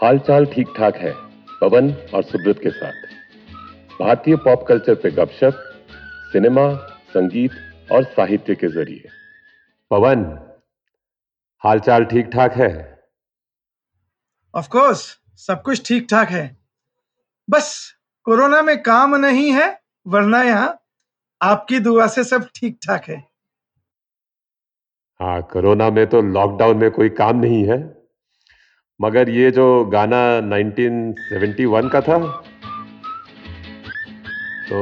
हालचाल ठीक ठाक है पवन और सुब्रत के साथ। भारतीय पॉप कल्चर पे गपशप सिनेमा संगीत और साहित्य के ज़रिए। पवन हालचाल ठीक ठाक है? ऑफ़ कोर्स सब कुछ ठीक ठाक है। बस कोरोना में काम नहीं है वरना यहाँ आपकी दुआ से सब ठीक ठाक है। हाँ कोरोना में तो लॉकडाउन में कोई काम नहीं है। मगर ये जो गाना 1971 का था तो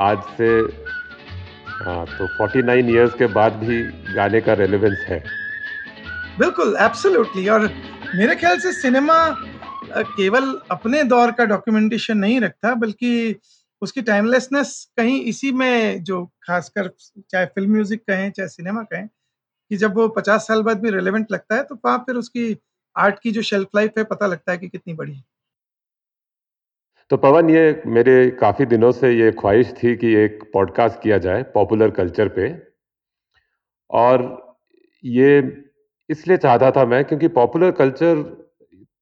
आज से हाँ तो 49 इयर्स के बाद भी गाने का रेलेवेंस है। बिल्कुल एब्सोल्युटली और मेरे ख्याल से सिनेमा केवल अपने दौर का डॉक्यूमेंटेशन नहीं रखता, बल्कि उसकी टाइमलेसनेस कहीं इसी में जो खासकर चाहे फ़िल्म म्यूज़िक कहें, चाहे सिनेमा कहें, कि जब वो पचास साल बाद भी रेलेवेंट लगता है तो वहाँ फिर उसकी आर्ट की जो शेल्फ लाइफ है पता लगता है कि कितनी बड़ी है। तो पवन ये मेरे काफ़ी दिनों से ये ख्वाहिश थी कि एक पॉडकास्ट किया जाए पॉपुलर कल्चर पे। और ये इसलिए चाहता था मैं क्योंकि पॉपुलर कल्चर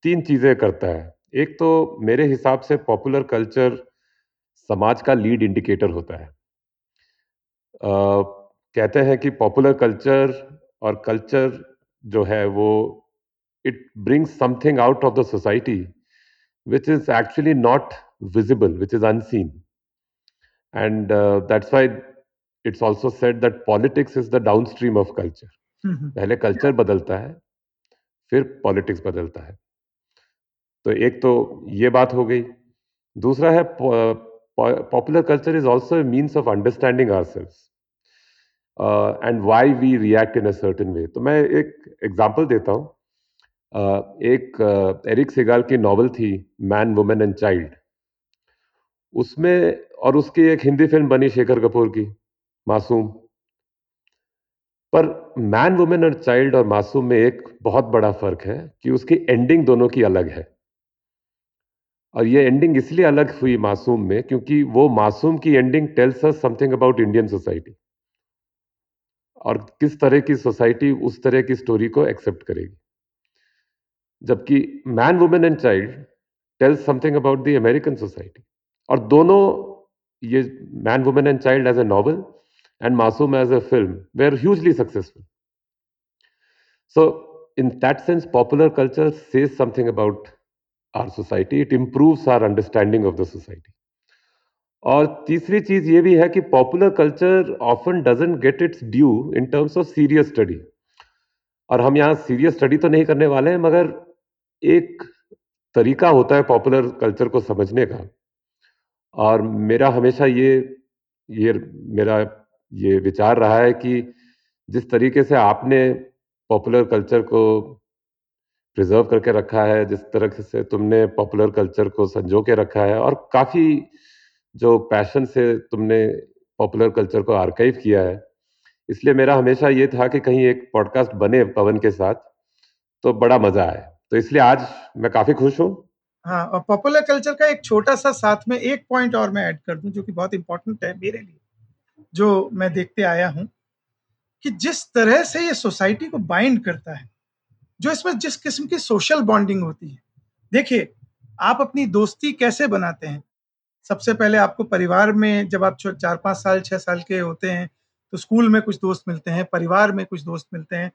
तीन चीज़ें करता है। एक तो मेरे हिसाब से पॉपुलर कल्चर समाज का लीड इंडिकेटर होता है। आ, कहते हैं कि पॉपुलर कल्चर और कल्चर जो है वो it brings something out of the society which is actually not visible which is unseen and that's why it's also said that politics is the down stream of culture पहले culture बदलता है फिर politics बदलता है। तो एक तो ये बात हो गई। दूसरा है popular culture is also a means of understanding ourselves and why we react in a certain way तो मैं एक एग्ज़ाम्पल देता हूँ। uh, एक एरिक सिगाल की नॉवल थी, मैन, वुमेन एंड चाइल्ड। उसमें, और उसकी एक हिंदी फ़िल्म बनी शेखर कपूर की, मासूम। पर मैन, वुमेन और चाइल्ड और मासूम में एक बहुत बड़ा फ़र्क है कि उसकी एंडिंग दोनों की अलग है। और ये एंडिंग इसलिए अलग हुई मासूम में क्योंकि वो मासूम की ending tells us something about Indian society. और किस तरह की सोसाइटी उस तरह की स्टोरी को एक्सेप्ट करेगी। जबकि man women and child tells something about the American society और दोनों ये man women and child as a novel and Masoom as a film were hugely successful. So, in that sense, popular culture says something about our society. It improves our understanding of the society. और तीसरी चीज़ ये भी है कि popular culture often doesn't get its due in terms of serious study और हम यहाँ serious study तो नहीं करने वाले हैं मगर एक तरीका होता है पॉपुलर कल्चर को समझने का। और मेरा हमेशा ये ये मेरा ये विचार रहा है कि जिस तरीके से आपने पॉपुलर कल्चर को प्रिजर्व करके रखा है, जिस तरह से तुमने पॉपुलर कल्चर को संजो के रखा है और काफ़ी जो पैशन से तुमने पॉपुलर कल्चर को आर्काइव किया है। इसलिए मेरा हमेशा ये था कि कहीं एक पॉडकास्ट बने पवन के साथ तो बड़ा मज़ा आए तो इसलिए आज मैं काफ़ी खुश हूँ। हाँ और पॉपुलर कल्चर का एक छोटा सा साथ में एक पॉइंट और मैं ऐड कर दूँ, जो कि बहुत इंपॉर्टेंट है मेरे लिए, जो मैं देखते आया हूँ कि जिस तरह से ये सोसाइटी को बाइंड करता है, जो इसमें जिस किस्म की सोशल बॉन्डिंग होती है। देखिए, आप अपनी दोस्ती कैसे बनाते हैं? सबसे पहले आपको परिवार में जब आप चार पाँच साल छः साल के होते हैं तो स्कूल में कुछ दोस्त मिलते हैं, परिवार में कुछ दोस्त मिलते हैं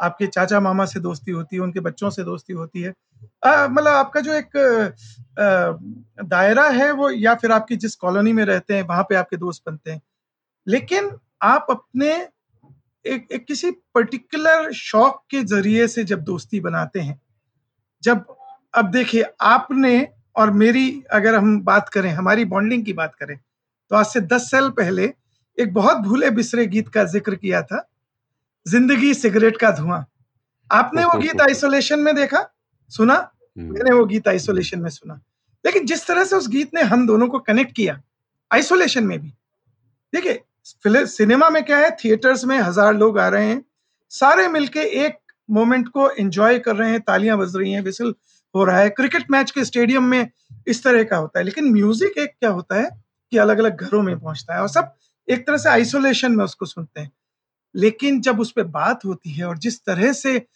आपके चाचा मामा से दोस्ती होती है उनके बच्चों से दोस्ती होती है। मतलब आपका जो एक दायरा है वो या फिर आपकी जिस कॉलोनी में रहते हैं वहाँ पे आपके दोस्त बनते हैं। लेकिन आप अपने एक, एक किसी पर्टिकुलर शौक के ज़रिए से जब दोस्ती बनाते हैं जब अब देखिए आपने और मेरी अगर हम बात करें हमारी बॉन्डिंग की बात करें तो आज से दस साल पहले एक बहुत भूले बिसरे गीत का ज़िक्र किया था। ज़िंदगी सिगरेट का धुआँ। आपने वो गीत आइसोलेशन में देखा? सुना? हम्म। मैंने वो गीत आइसोलेशन में सुना। लेकिन जिस तरह से उस गीत ने हम दोनों को कनेक्ट किया आइसोलेशन में भी। देखिए सिनेमा में क्या है थिएटर्स में हज़ार लोग आ रहे हैं। सारे मिलके एक मोमेंट को एंजॉय कर रहे हैं तालियाँ बज रही हैं विसल हो रहा है। क्रिकेट मैच के स्टेडियम में इस तरह का होता है। लेकिन म्यूज़िक एक क्या होता है कि अलग अलग घरों में पहुँचता है और सब एक तरह से आइसोलेशन में उसको सुनते हैं। लेकिन जब उस पर बात होती है और जिस तरह से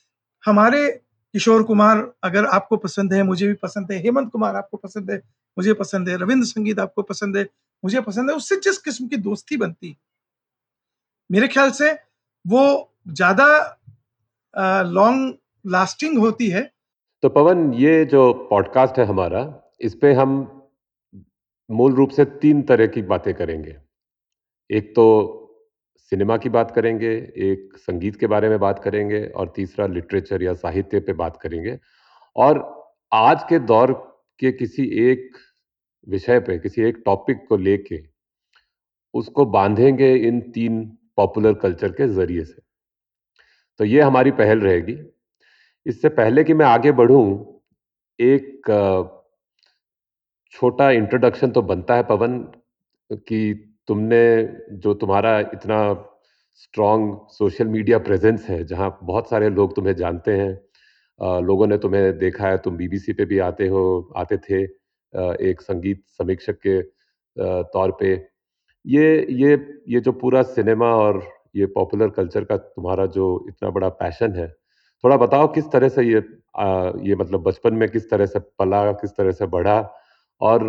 हमारे किशोर कुमार अगर आपको पसंद है, मुझे भी पसंद है, हेमंत कुमार आपको पसंद है, मुझे पसंद है, रविंद्र संगीत आपको पसंद है, मुझे पसंद है, उससे जिस किस्म की दोस्ती बनती मेरे ख्याल से वो ज़्यादा लॉन्ग लास्टिंग होती है। तो पवन, ये जो पॉडकास्ट है हमारा, इस पे हम मूल रूप से तीन तरह की बातें करेंगे। एक तो सिनेमा की बात करेंगे, एक संगीत के बारे में बात करेंगे और तीसरा लिटरेचर या साहित्य पे बात करेंगे। और आज के दौर के किसी एक विषय पे, किसी एक टॉपिक को लेके, उसको बांधेंगे इन तीन पॉपुलर कल्चर के ज़रिए से। तो ये हमारी पहल रहेगी। इससे पहले कि मैं आगे बढ़ूं, एक छोटा इंट्रोडक्शन तो बनता है पवन, कि तुमने जो तुम्हारा इतना स्ट्रॉन्ग सोशल मीडिया प्रेजेंस है, जहाँ बहुत सारे लोग तुम्हें जानते हैं लोगों ने तुम्हें देखा है, तुम बीबीसी पे भी आते हो, आते थे एक संगीत समीक्षक के तौर पे। ये ये ये जो पूरा सिनेमा और ये पॉपुलर कल्चर का तुम्हारा जो इतना बड़ा पैशन है, थोड़ा बताओ किस तरह से ये ये मतलब बचपन में किस तरह से पला, किस तरह से बढ़ा? और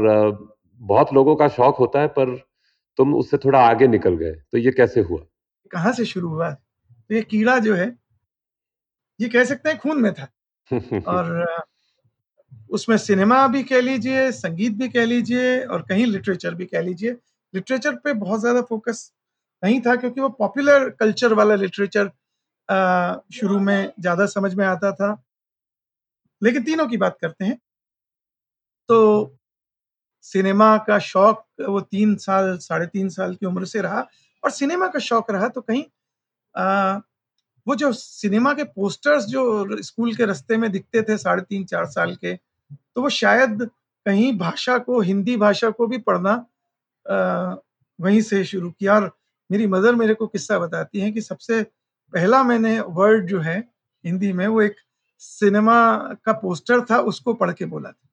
बहुत लोगों का शौक होता है, पर तुम उससे थोड़ा आगे निकल गए तो ये कैसे हुआ? कहाँ से शुरू हुआ? तो ये कीड़ा जो है ये कह सकते हैं खून में था। और उसमें सिनेमा भी कह लीजिए संगीत भी कह लीजिए और कहीं लिटरेचर भी कह लीजिए। लिटरेचर पे बहुत ज़्यादा फोकस नहीं था क्योंकि वो पॉपुलर कल्चर वाला लिटरेचर शुरू में ज़्यादा समझ में आता था। लेकिन तीनों की बात करते हैं। तो सिनेमा का शौक वो तीन साल साढ़े तीन साल की उम्र से रहा और सिनेमा का शौक रहा तो कहीं आ, वो जो सिनेमा के पोस्टर्स जो स्कूल के रस्ते में दिखते थे साढ़े तीन चार साल के तो वो शायद कहीं भाषा को हिंदी भाषा को भी पढ़ना आ, वहीं से शुरू किया। और मेरी मदर मेरे को किस्सा बताती हैं कि सबसे पहला मैंने वर्ड जो है हिंदी में वो एक सिनेमा का पोस्टर था उसको पढ़ के बोला था।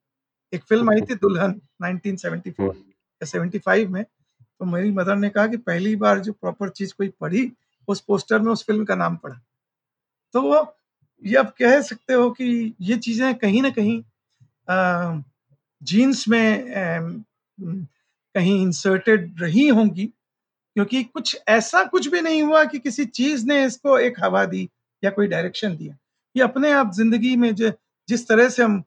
एक फ़िल्म आई थी दुल्हन 1974 या 75 में। तो मेरी मदर ने कहा कि पहली बार जो प्रॉपर चीज़ कोई पढ़ी उस पोस्टर में उस फ़िल्म का नाम पढ़ा। तो वो ये आप कह सकते हो कि ये चीज़ें कहीं ना कहीं जीन्स में आ, कहीं इंसर्टेड रही होंगी क्योंकि कुछ ऐसा कुछ भी नहीं हुआ कि किसी चीज़ ने इसको एक हवा दी या कोई डायरेक्शन दिया। ये अपने आप ज़िंदगी में जो जिस तरह से हम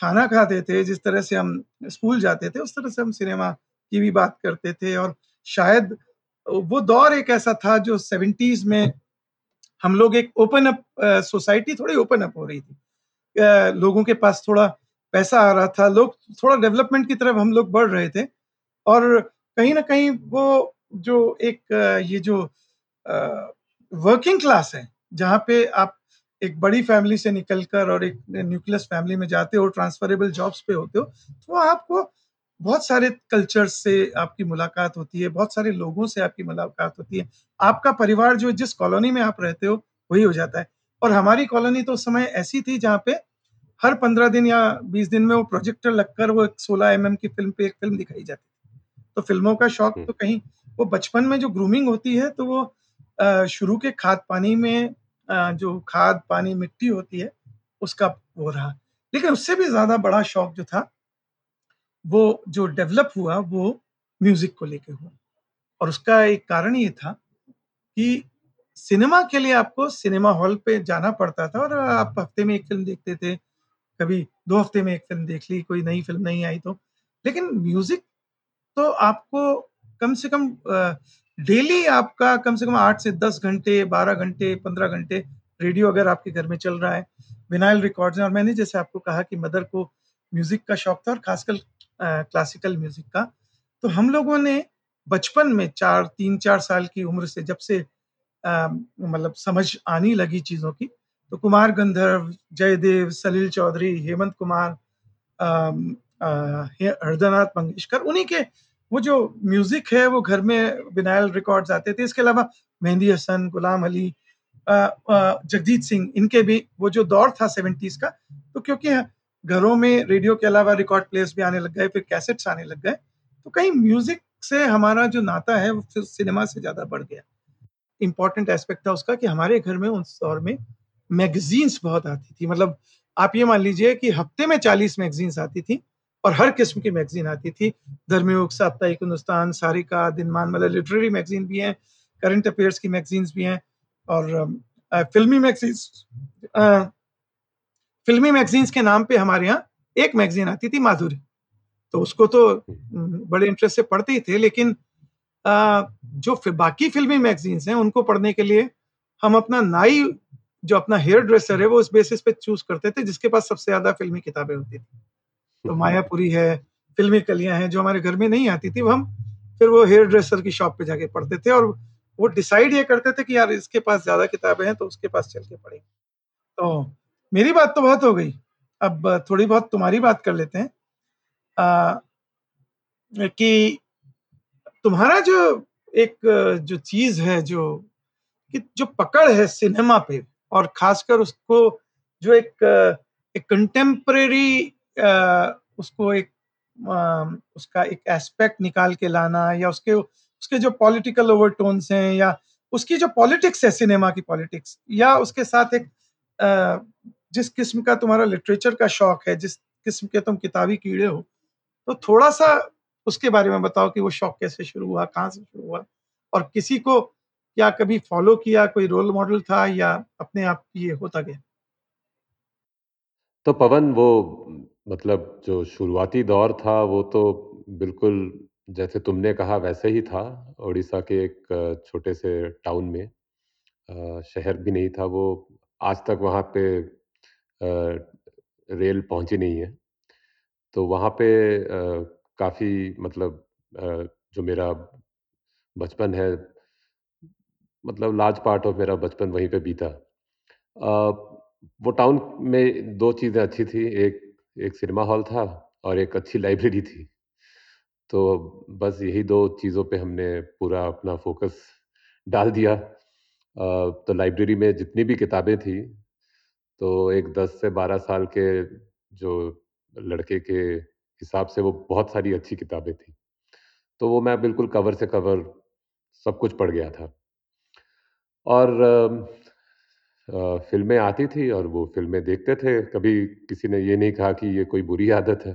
खाना खाते थे, जिस तरह से हम स्कूल जाते थे, उस तरह से हम सिनेमा की भी बात करते थे। और शायद वो दौर एक ऐसा था जो सेवेंटीज में हम लोग एक ओपन अप सोसाइटी थोड़ी ओपन अप हो रही थी। लोगों के पास थोड़ा पैसा आ रहा था, लोग थोड़ा डेवलपमेंट की तरफ़ हम लोग बढ़ रहे थे। और कहीं ना कहीं वो जो एक ये जो वर्किंग क्लास है, जहाँ पे आप एक बड़ी फैमिली से निकलकर और एक न्यूक्लियस फैमिली में जाते हो ट्रांसफरेबल जॉब्स पे होते हो तो आपको बहुत सारे कल्चर्स से आपकी मुलाकात होती है बहुत सारे लोगों से आपकी मुलाकात होती है। आपका परिवार जो जिस कॉलोनी में आप रहते हो वही हो जाता है। और हमारी कॉलोनी तो उस समय ऐसी थी जहाँ पे हर पंद्रह दिन या बीस दिन में वो प्रोजेक्टर लगकर वो एक सोलह एम की फ़िल्म पे एक फ़िल्म दिखाई जाती थी। तो फ़िल्मों का शौक तो कहीं वो बचपन में जो ग्रूमिंग होती है तो वो शुरू के खाद पानी में जो खाद, पानी, मिट्टी होती है, उसका वो रहा। लेकिन उससे भी ज़्यादा बड़ा शौक जो था, वो जो डेवलप हुआ, वो म्यूज़िक को लेके हुआ। और उसका एक कारण ये था कि सिनेमा के लिए आपको सिनेमा हॉल पे जाना पड़ता था और आप हफ़्ते में एक फ़िल्म देखते थे, कभी दो हफ़्ते में एक फ़िल्म देख ली, कोई नई फ़िल्म नहीं आई तो। लेकिन म्यूज़िक तो आपको कम से कम डेली आपका कम से कम आठ से दस घंटे, बारह घंटे, पंद्रह घंटे रेडियो अगर आपके घर में चल रहा है विनाइल रिकॉर्ड्स और मैंने जैसे आपको कहा कि मदर को म्यूज़िक का शौक था और खासकर क्लासिकल म्यूज़िक का तो हम लोगों ने बचपन में चार, तीन, चार साल की उम्र से जब से मतलब समझ आनी लगी चीज़ों की तो कुमार गंधर्व, जयदेव, सलील चौधरी, हेमंत कुमार हृदयनाथ मंगेशकर, उन्हीं के वो जो म्यूज़िक है, वो घर में विनायल रिकॉर्ड्स आते थे। इसके अलावा मेहंदी हसन, गुलाम अली जगजीत सिंह, इनके भी, वो जो दौर था सेवेंटीज का तो क्योंकि घरों में रेडियो के अलावा रिकॉर्ड प्लेयर्स भी आने लग गए, फिर कैसेट्स आने लग गए तो कहीं म्यूज़िक से हमारा जो नाता है, वो फिर सिनेमा से ज़्यादा बढ़ गया। इंपॉर्टेंट एस्पेक्ट था उसका कि हमारे घर में, उस दौर में मैगजीन्स बहुत आती थी। मतलब आप ये मान लीजिए कि हफ़्ते में चालीस मैगजीन्स आती थी और हर किस्म की मैगजीन आती थी। धर्मयुग साप्ताहिक हिंदुस्तान सारिका दिनमान मतलब लिटरेरी मैगजीन भी हैं करंट अफेयर्स की मैगजीन्स भी हैं और फिल्मी मैगजीन्स फिल्मी मैगजीन्स के नाम पे हमारे यहाँ एक मैगजीन आती थी माधुरी। तो उसको तो बड़े इंटरेस्ट से पढ़ते ही थे लेकिन आ, जो बाकी फिल्मी मैगजीन्स हैं उनको पढ़ने के लिए हम अपना नाई जो अपना हेयर ड्रेसर है वो उस बेसिस पे चूज़ करते थे जिसके पास सबसे ज़्यादा फिल्मी किताबें होती थी। तो मायापुरी है फिल्मी कलियाँ हैं जो हमारे घर में नहीं आती थी वो हम फिर वो हेयर ड्रेसर की शॉप पे जाके पढ़ते थे और वो डिसाइड ये करते थे कि यार इसके पास ज़्यादा किताबें हैं तो उसके पास चल के पढ़ेंगे तो मेरी बात तो बहुत हो गई। अब थोड़ी बहुत तुम्हारी बात कर लेते हैं। आ, कि तुम्हारा जो एक जो चीज़ है जो कि जो पकड़ है सिनेमा पे और खासकर उसको जो एक एक कंटेम्प्रेरी उसको एक उसका एक एस्पेक्ट निकाल के लाना या उसके उसके जो पॉलिटिकल ओवरटोन्स हैं या उसकी जो पॉलिटिक्स है सिनेमा की पॉलिटिक्स या उसके साथ एक जिस किस्म का तुम्हारा लिटरेचर का शौक है, जिस किस्म के तुम किताबी कीड़े हो तो थोड़ा सा उसके बारे में बताओ कि वो शौक कैसे शुरू हुआ, कहाँ से शुरू हुआ और किसी को क्या कभी फॉलो किया, कोई रोल मॉडल था या अपने आप ये होता गया? तो पवन, वो मतलब जो शुरुआती दौर था, वो तो बिल्कुल जैसे तुमने कहा वैसे ही था उड़ीसा के एक छोटे से टाउन में। शहर भी नहीं था, वो आज तक वहाँ पे रेल पहुँची नहीं है। तो वहाँ पे काफ़ी मतलब जो मेरा बचपन है मतलब लार्ज पार्ट ऑफ़ मेरा बचपन वहीं पे बीता। वो टाउन में दो चीज़ें अच्छी थी, एक एक सिनेमा हॉल था और एक अच्छी लाइब्रेरी थी। तो बस यही दो चीज़ों पे हमने पूरा अपना फोकस डाल दिया। तो लाइब्रेरी में जितनी भी किताबें थी तो एक 10 से 12 साल के जो लड़के के हिसाब से वो बहुत सारी अच्छी किताबें थी। तो वो मैं बिल्कुल कवर से कवर सब कुछ पढ़ गया था। और फ़िल्में आती थी और वो फ़िल्में देखते थे। कभी किसी ने ये नहीं कहा कि ये कोई बुरी आदत है।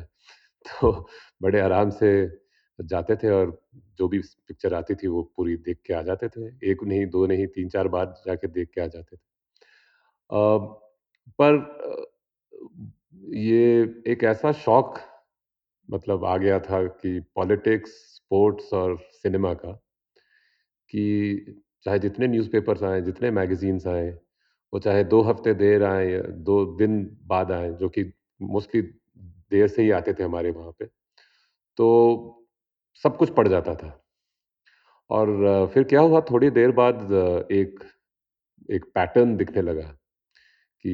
तो बड़े आराम से जाते थे और जो भी पिक्चर आती थी वो पूरी देख के आ जाते थे। एक नहीं, दो नहीं, तीन, चार बार जाके देख के आ जाते थे। पर ये एक ऐसा शौक मतलब आ गया था कि पॉलिटिक्स, स्पोर्ट्स और सिनेमा का कि चाहे जितने न्यूज़पेपर्स आए, जितने मैगजीन्स आए वो चाहे दो हफ़्ते देर आए या दो दिन बाद आए, जो कि मोस्टली देर से ही आते थे हमारे वहाँ पे तो सब कुछ पड़ जाता था। और फिर क्या हुआ, थोड़ी देर बाद एक एक पैटर्न दिखने लगा कि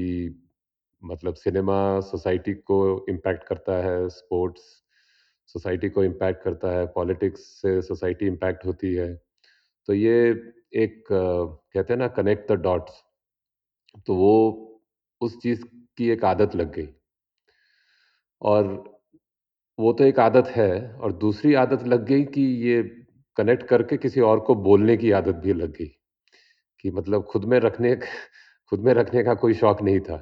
मतलब सिनेमा सोसाइटी को इम्पैक्ट करता है स्पोर्ट्स सोसाइटी को इम्पैक्ट करता है पॉलिटिक्स से सोसाइटी इम्पैक्ट होती है। तो ये एक कहते हैं ना कनेक्ट द डॉट्स तो वो उस चीज़ की एक आदत लग गई। और वो तो एक आदत है और दूसरी आदत लग गई कि ये कनेक्ट करके किसी और को बोलने की आदत भी लग गई, कि मतलब खुद में रखने खुद में रखने का कोई शौक नहीं था।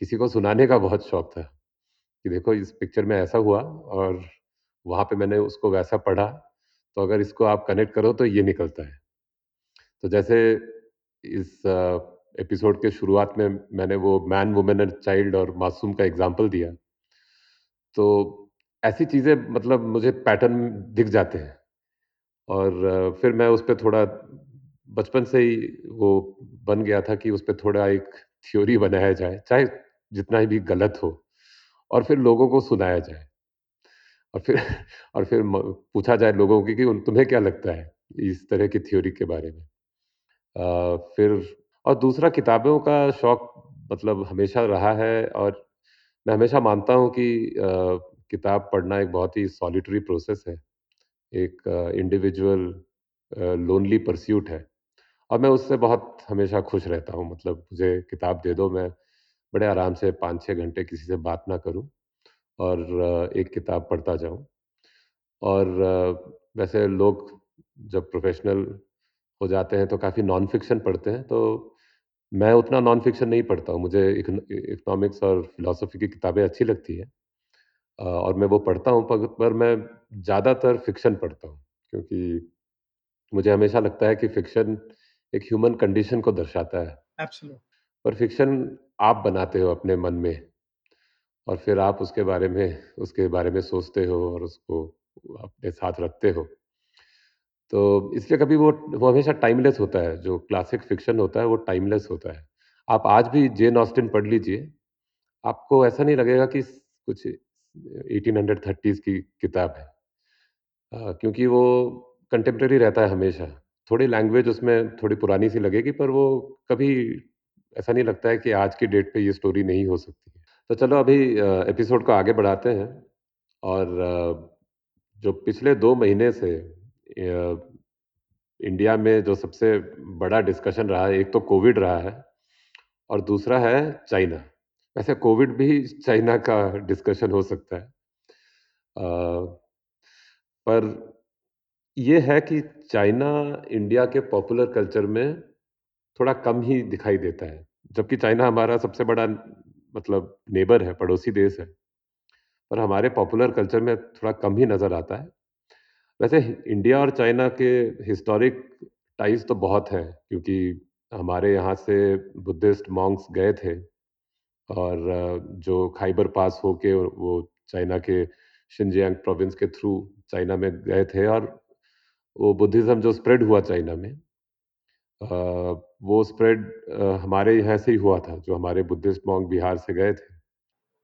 किसी को सुनाने का बहुत शौक था, कि देखो इस पिक्चर में ऐसा हुआ और वहाँ पे मैंने उसको वैसा पढ़ा तो अगर इसको आप कनेक्ट करो तो ये निकलता है। तो जैसे इस एपिसोड के शुरुआत में मैंने वो मैन वुमेन एंड चाइल्ड और मासूम का एग्ज़ाम्पल दिया। तो ऐसी चीज़ें मतलब मुझे पैटर्न दिख जाते हैं। और फिर मैं उस पर थोड़ा बचपन से ही वो बन गया था कि उस पर थोड़ा एक थ्योरी बनाया जाए चाहे जितना ही भी गलत हो और फिर लोगों को सुनाया जाए। और फिर और फिर पूछा जाए लोगों की कि उन तुम्हें क्या लगता है इस तरह की थ्योरी के बारे में। आ, फिर और दूसरा, किताबों का शौक मतलब हमेशा रहा है और मैं हमेशा मानता हूँ कि किताब पढ़ना एक बहुत ही सॉलिटरी प्रोसेस है। एक इंडिविजुअल लोनली परस्यूट है। और मैं उससे बहुत हमेशा खुश रहता हूँ। मतलब मुझे किताब दे दो, मैं बड़े आराम से पाँच छः घंटे किसी से बात ना करूँ और एक किताब पढ़ता जाऊँ। और वैसे लोग जब प्रोफेशनल हो जाते हैं तो काफ़ी नॉन फिक्शन पढ़ते हैं तो मैं उतना नॉन फ़िक्शन नहीं पढ़ता हूँ, मुझे इकन इकोनॉमिक्स और फ़िलॉसफ़ी की किताबें अच्छी लगती हैं अ, और मैं वो पढ़ता हूँ पग पर मैं ज़्यादातर फ़िक्शन पढ़ता हूँ, क्योंकि मुझे हमेशा लगता है कि फ़िक्शन एक ह्यूमन कंडीशन को दर्शाता है। एब्सोल्यूट पर फ़िक्शन आप बनाते हो अपने मन में और फिर आप उसके बारे में उसके बारे में सोचते हो और उसको अपने साथ रखते हो। तो इसलिए कभी वो वो हमेशा टाइमलेस होता है, जो क्लासिक फ़िक्शन होता है वो टाइमलेस होता है। आप आज भी जेन ऑस्टिन पढ़ लीजिए, आपको ऐसा नहीं लगेगा कि कुछ 1830s की किताब है। अ, क्योंकि वो कंटेम्परेरी रहता है हमेशा। थोड़ी लैंग्वेज उसमें थोड़ी पुरानी सी लगेगी पर वो कभी ऐसा नहीं लगता है कि आज की डेट पे ये स्टोरी नहीं हो सकती है। तो चलो अभी एपिसोड को आगे बढ़ाते हैं और जो पिछले 2 महीने से इंडिया में जो सबसे बड़ा डिस्कशन रहा है, एक तो कोविड रहा है और दूसरा है चाइना। वैसे कोविड भी चाइना का डिस्कशन हो सकता है। अ, पर ये है कि चाइना इंडिया के पॉपुलर कल्चर में थोड़ा कम ही दिखाई देता है। जबकि चाइना हमारा सबसे बड़ा मतलब नेबर है, पड़ोसी देश है। पर हमारे पॉपुलर कल्चर में थोड़ा कम ही नज़र आता है। वैसे इंडिया और चाइना के हिस्टोरिक टाइज़ तो बहुत हैं क्योंकि हमारे यहाँ से बुद्धिस्ट मॉन्क्स गए थे और जो खाइबर पास होके वो चाइना के शिनजियांग प्रोविंस के थ्रू चाइना में गए थे और वो बुद्धिज़्म जो स्प्रेड हुआ चाइना में वो स्प्रेड हमारे यहाँ से ही हुआ था, जो हमारे बुद्धिस्ट मॉन्क बिहार से गए थे।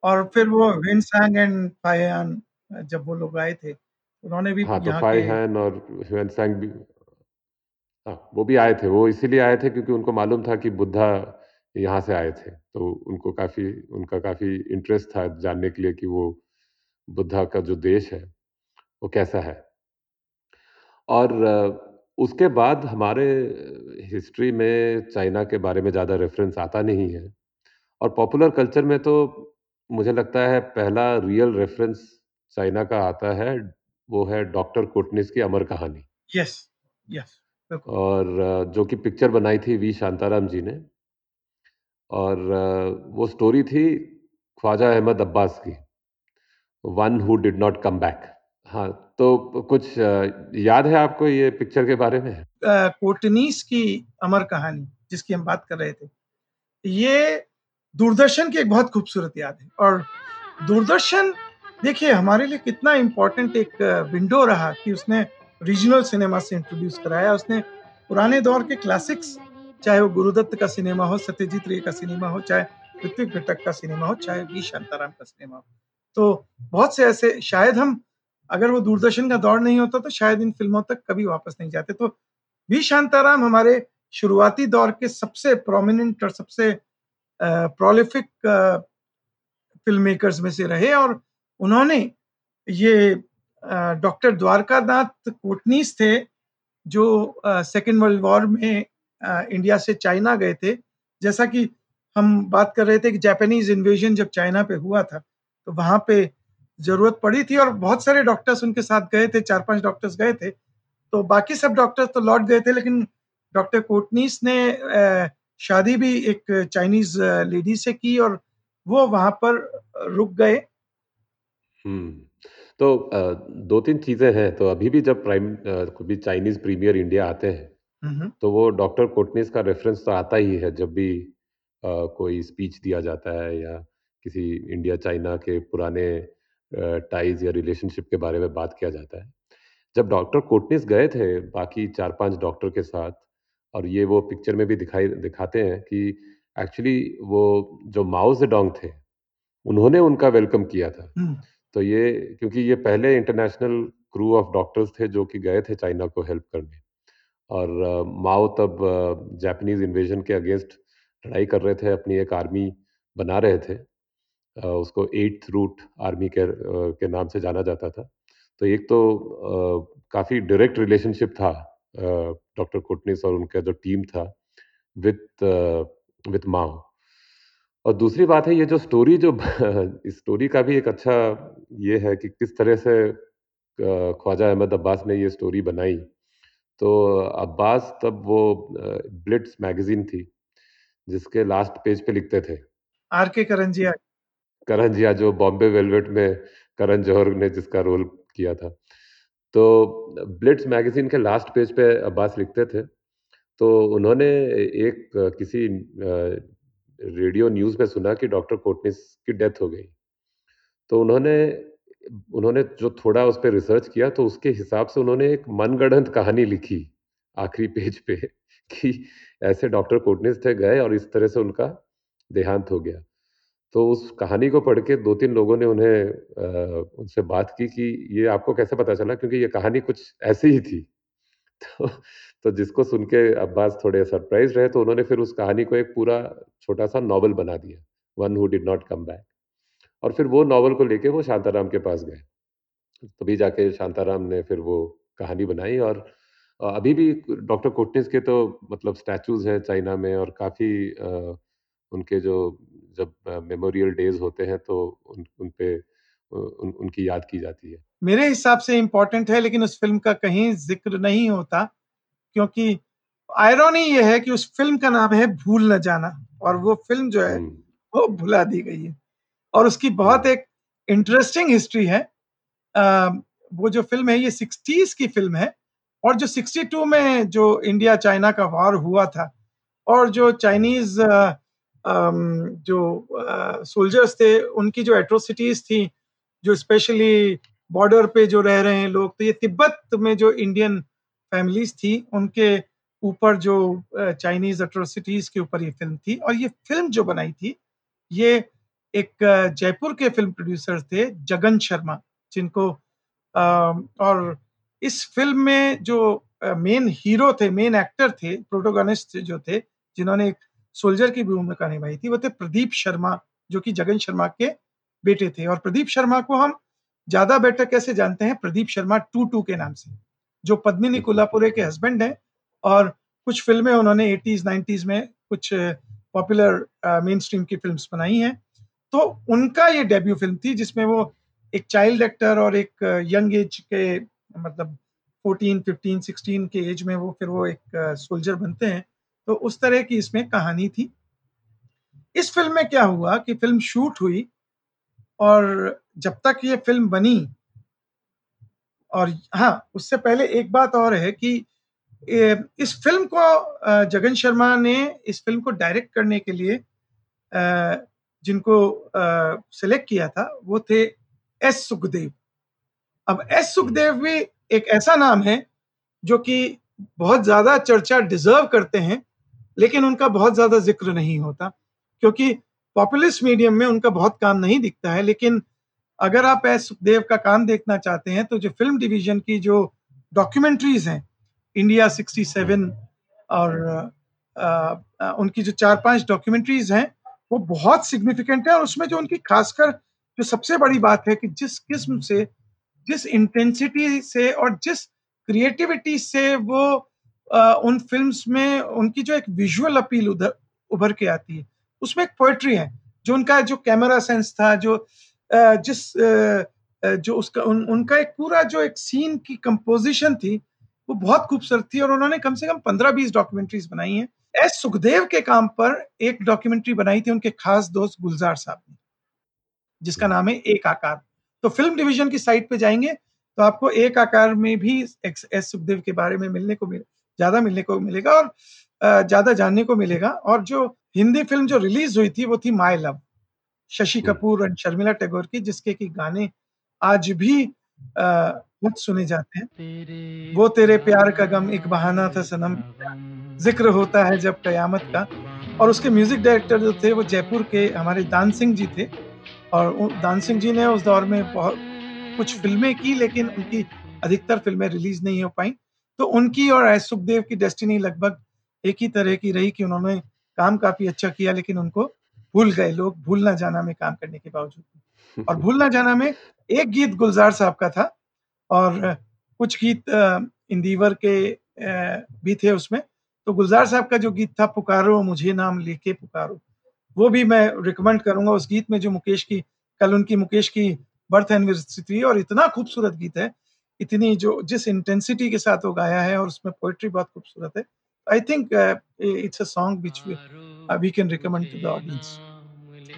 और फिर वो एंड जब वो लोग आए थे, उन्होंने भी हाँ, तो हैन और भी हाँ, वो भी आए थे। वो इसीलिए आए थे क्योंकि उनको मालूम था कि बुद्धा यहाँ से आए थे। तो उनको काफ़ी उनका काफ़ी इंटरेस्ट था जानने के लिए कि वो बुद्धा का जो देश है, वो कैसा है। और उसके बाद हमारे हिस्ट्री में चाइना के बारे में ज़्यादा रेफ़रेंस आता नहीं है और पॉपुलर कल्चर में तो मुझे लगता है पहला रियल रेफ़रेंस चाइना का आता है, वो है डॉक्टर कोटनिस की अमर कहानी यस, यस। और जो कि पिक्चर बनाई थी वी शांताराम जी ने और वो स्टोरी थी ख्वाजा अहमद अब्बास की, one who did not come back. हाँ, तो कुछ याद है आपको ये पिक्चर के बारे में? कोटनीस की अमर कहानी जिसकी हम बात कर रहे थे, ये दूरदर्शन की एक बहुत खूबसूरत याद है और दूरदर्शन देखिए हमारे लिए कितना इम्पोर्टेंट एक विंडो रहा कि उसने रीजनल सिनेमा से इंट्रोड्यूस कराया। उसने पुराने दौर के क्लासिक्स चाहे वो गुरुदत्त का सिनेमा हो, सत्यजीत रे का सिनेमा हो, चाहे ऋत्विक घटक का सिनेमा हो, चाहे वी शांताराम का सिनेमा हो। तो बहुत से ऐसे शायद हम अगर वो दूरदर्शन का दौर नहीं होता तो शायद इन फ़िल्मों तक कभी वापस नहीं जाते। तो वी शांताराम हमारे शुरुआती दौर के सबसे प्रोमिनेंट और सबसे प्रोलिफिक फ़िल्म मेकर्स में से रहे और उन्होंने ये डॉक्टर द्वारकानाथ कोटनीस थे जो सेकेंड वर्ल्ड वॉर में इंडिया से चाइना गए थे। जैसा कि हम बात कर रहे थे कि जापानीज़ इन्वेजन जब चाइना पे हुआ था, तो वहाँ पे ज़रूरत पड़ी थी और बहुत सारे डॉक्टर्स उनके साथ गए थे, 4-5 डॉक्टर्स गए थे। तो बाकी सब डॉक्टर्स तो लौट गए थे लेकिन डॉक्टर कोटनीस ने शादी भी एक चाइनीज़ लेडी से की और वो वहाँ पर रुक गए। हुँ। तो अ, 2-3 चीज़ें हैं, तो अभी भी जब प्राइम अ, कभी चाइनीज़ प्रीमियर इंडिया आते हैं, हुँ, हुँ। तो वो डॉक्टर कोटनीस का रेफ़रेंस तो आता ही है जब भी अ, कोई स्पीच दिया जाता है या किसी इंडिया चाइना के पुराने अ, टाइज़ या रिलेशनशिप के बारे में बात किया जाता है। जब डॉक्टर कोटनीस गए थे बाकी 4-5 डॉक्टर के साथ और ये वो पिक्चर में भी दिखाई दिखाते हैं कि एक्चुअली वो जो माओ ज़ेडोंग थे, उन्होंने उनका वेलकम किया था। हुँ। तो ये क्योंकि ये पहले इंटरनेशनल क्रू ऑफ़ डॉक्टर्स थे जो कि गए थे चाइना को हेल्प करने और माओ तब जापानीज़ इन्वेजन के अगेंस्ट लड़ाई कर रहे थे, अपनी एक आर्मी बना रहे थे। उसको 8th रूट आर्मी के के नाम से जाना जाता था। तो एक तो काफ़ी डायरेक्ट रिलेशनशिप था डॉक्टर कोटनिस और उनका जो टीम था विथ विथ माओ। और दूसरी बात है ये जो स्टोरी जो इस स्टोरी का भी एक अच्छा ये है कि किस तरह से ख्वाजा अहमद अब्बास ने ये स्टोरी बनाई। तो अब्बास तब वो ब्लिट्ज़ मैगज़ीन थी, जिसके लास्ट पेज पे लिखते थे। आर के करंजिया करण जिया जो बॉम्बे वेलवेट में करण जौहर ने जिसका रोल किया था। तो ब्लिट्स मैगजीन के लास्ट पेज पे अब्बास लिखते थे। तो उन्होंने एक किसी रेडियो न्यूज़ में सुना कि डॉक्टर कोटनिस की डेथ हो गई। तो उन्होंने उन्होंने जो थोड़ा उस पर रिसर्च किया तो उसके हिसाब से उन्होंने एक मनगढ़ंत कहानी लिखी आखिरी पेज पे कि ऐसे डॉक्टर कोटनिस थे, गए और इस तरह से उनका देहांत हो गया। तो उस कहानी को पढ़ के दो तीन लोगों ने उन्हें उनसे बात की कि ये आपको कैसे पता चला? क्योंकि ये कहानी कुछ ऐसी ही थी। तो तो जिसको सुन के अब्बास थोड़े सरप्राइज़ रहे तो उन्होंने फिर उस कहानी को एक पूरा छोटा सा नॉवल बना दिया one who did not come back और फिर वो नॉवल को लेके वो शांताराम के पास गए। तभी जाके शांताराम ने फिर वो कहानी बनाई और अभी भी डॉक्टर कोटनिस के तो मतलब स्टैचूज हैं चाइना में और काफ़ी उनके जो जब मेमोरियल डेज़ होते हैं तो उन उन पे उन, उनकी याद की जाती है। मेरे हिसाब से इम्पोर्टेंट है लेकिन उस फ़िल्म का कहीं ज़िक्र नहीं होता क्योंकि आयरनी ये है कि उस फ़िल्म का नाम है भूल न जाना और वो फ़िल्म जो है हम्म। वो भुला दी गई है। और उसकी बहुत एक इंटरेस्टिंग हिस्ट्री है। आ, वो जो फ़िल्म है ये सिक्सटीज की फ़िल्म है और जो 62 में जो इंडिया चाइना का वार हुआ था और जो चाइनीज़ जो सोल्जर्स थे उनकी जो एट्रोसिटीज थी जो स्पेशली बॉर्डर पे जो रह रहे हैं लोग तो ये तिब्बत में जो इंडियन फैमिलीज़ थी, उनके ऊपर जो चाइनीज़ एट्रोसिटीज के ऊपर ये फ़िल्म थी और ये फ़िल्म जो बनाई थी, ये एक जयपुर के फ़िल्म प्रोड्यूसर थे, जगन शर्मा, जिनको और इस फ़िल्म में जो मेन हीरो थे मेन एक्टर थे प्रोटोगनिस्ट जो थे, जिन्होंने एक सोल्जर की भूमिका निभाई थी, वो थे प्रदीप शर्मा, जो कि जगन शर्मा के बेटे थे। और प्रदीप शर्मा को हम ज़्यादा बेटर कैसे जानते हैं? प्रदीप शर्मा टू टू के नाम से जो पद्मिनी कोल्हापुरे के हस्बैंड हैं और कुछ फ़िल्में उन्होंने एटीज नाइन्टीज में कुछ पॉपुलर मेन स्ट्रीम की फिल्म्स बनाई हैं। तो उनका ये डेब्यू फ़िल्म थी जिसमें वो एक चाइल्ड एक्टर और एक यंग एज के मतलब 14, 15, 16 के एज में वो फिर वो एक सोल्जर बनते हैं। तो उस तरह की इसमें कहानी थी। इस फ़िल्म में क्या हुआ कि फ़िल्म शूट हुई और जब तक ये फ़िल्म बनी, और हाँ उससे पहले एक बात और है कि इस फ़िल्म को जगन शर्मा ने इस फ़िल्म को डायरेक्ट करने के लिए जिनको सिलेक्ट किया था, वो थे एस सुखदेव। अब एस सुखदेव भी एक ऐसा नाम है, जो कि बहुत ज़्यादा चर्चा डिजर्व करते हैं, लेकिन उनका बहुत ज़्यादा ज़िक्र नहीं होता, क्योंकि पॉपुलिस्ट मीडियम में उनका बहुत काम नहीं दिखता है लेकिन अगर आप एस सुखदेव का काम देखना चाहते हैं तो जो फ़िल्म डिवीज़न की जो डॉक्यूमेंट्रीज हैं इंडिया 67 और आ, आ, उनकी जो चार पाँच डॉक्यूमेंट्रीज हैं वो बहुत सिग्निफिकेंट है और उसमें जो उनकी खासकर जो सबसे बड़ी बात है कि जिस किस्म से जिस इंटेंसिटी से और जिस क्रिएटिविटी से वो आ, उन फिल्म्स में उनकी जो एक विजुअल अपील उधर उभर के आती है। उसमें एक पोएट्री है जो उनका जो कैमरा सेंस था जो जिस जो उसका उन, उनका एक पूरा जो एक सीन की कंपोजिशन थी वो बहुत खूबसूरत थी और उन्होंने कम से कम पंद्रह बीस डॉक्यूमेंट्रीज बनाई हैं। एस. सुखदेव के काम पर एक डॉक्यूमेंट्री बनाई थी उनके खास दोस्त गुलजार साहब ने जिसका नाम है एक आकार। तो फ़िल्म डिवीज़न की साइट पे जाएँगे तो आपको एक आकार में भी एस सुखदेव के बारे में मिलने को मिले ज़्यादा मिलने को मिलेगा और ज़्यादा जानने को मिलेगा और जो हिंदी फ़िल्म जो रिलीज़ हुई थी वो थी माई लव शशि कपूर और शर्मिला टैगोर की जिसके की गाने आज भी बहुत सुने जाते हैं। वो तेरे प्यार का गम एक बहाना था सनम ज़िक्र होता है जब कयामत का। और उसके म्यूज़िक डायरेक्टर जो थे वो जयपुर के हमारे दान सिंह जी थे। और दान सिंह जी ने उस दौर में बहुत कुछ फ़िल्में की लेकिन उनकी अधिकतर फ़िल्में रिलीज़ नहीं हो पाई। तो उनकी और एस सुखदेव की डेस्टिनी लगभग एक ही तरह की रही कि उन्होंने काम काफ़ी अच्छा किया, लेकिन उनको भूल गए लोग, भूल ना जाना में काम करने के बावजूद और भूल ना जाना में एक गीत गुलजार साहब का था, और कुछ गीत इंदीवर के भी थे उसमें। तो गुलजार साहब का जो गीत था, पुकारो, मुझे नाम लेके पुकारो, वो भी मैं रिकमेंड करूँगा उस गीत में जो मुकेश की, कल उनकी मुकेश की बर्थ एनिवर्सरी और इतना खूबसूरत गीत है। इतनी जो, जिस इंटेंसिटी के साथ वो गाया है, और उसमें पोइट्री बहुत खूबसूरत है I think it's a song which uh, we can recommend to the audience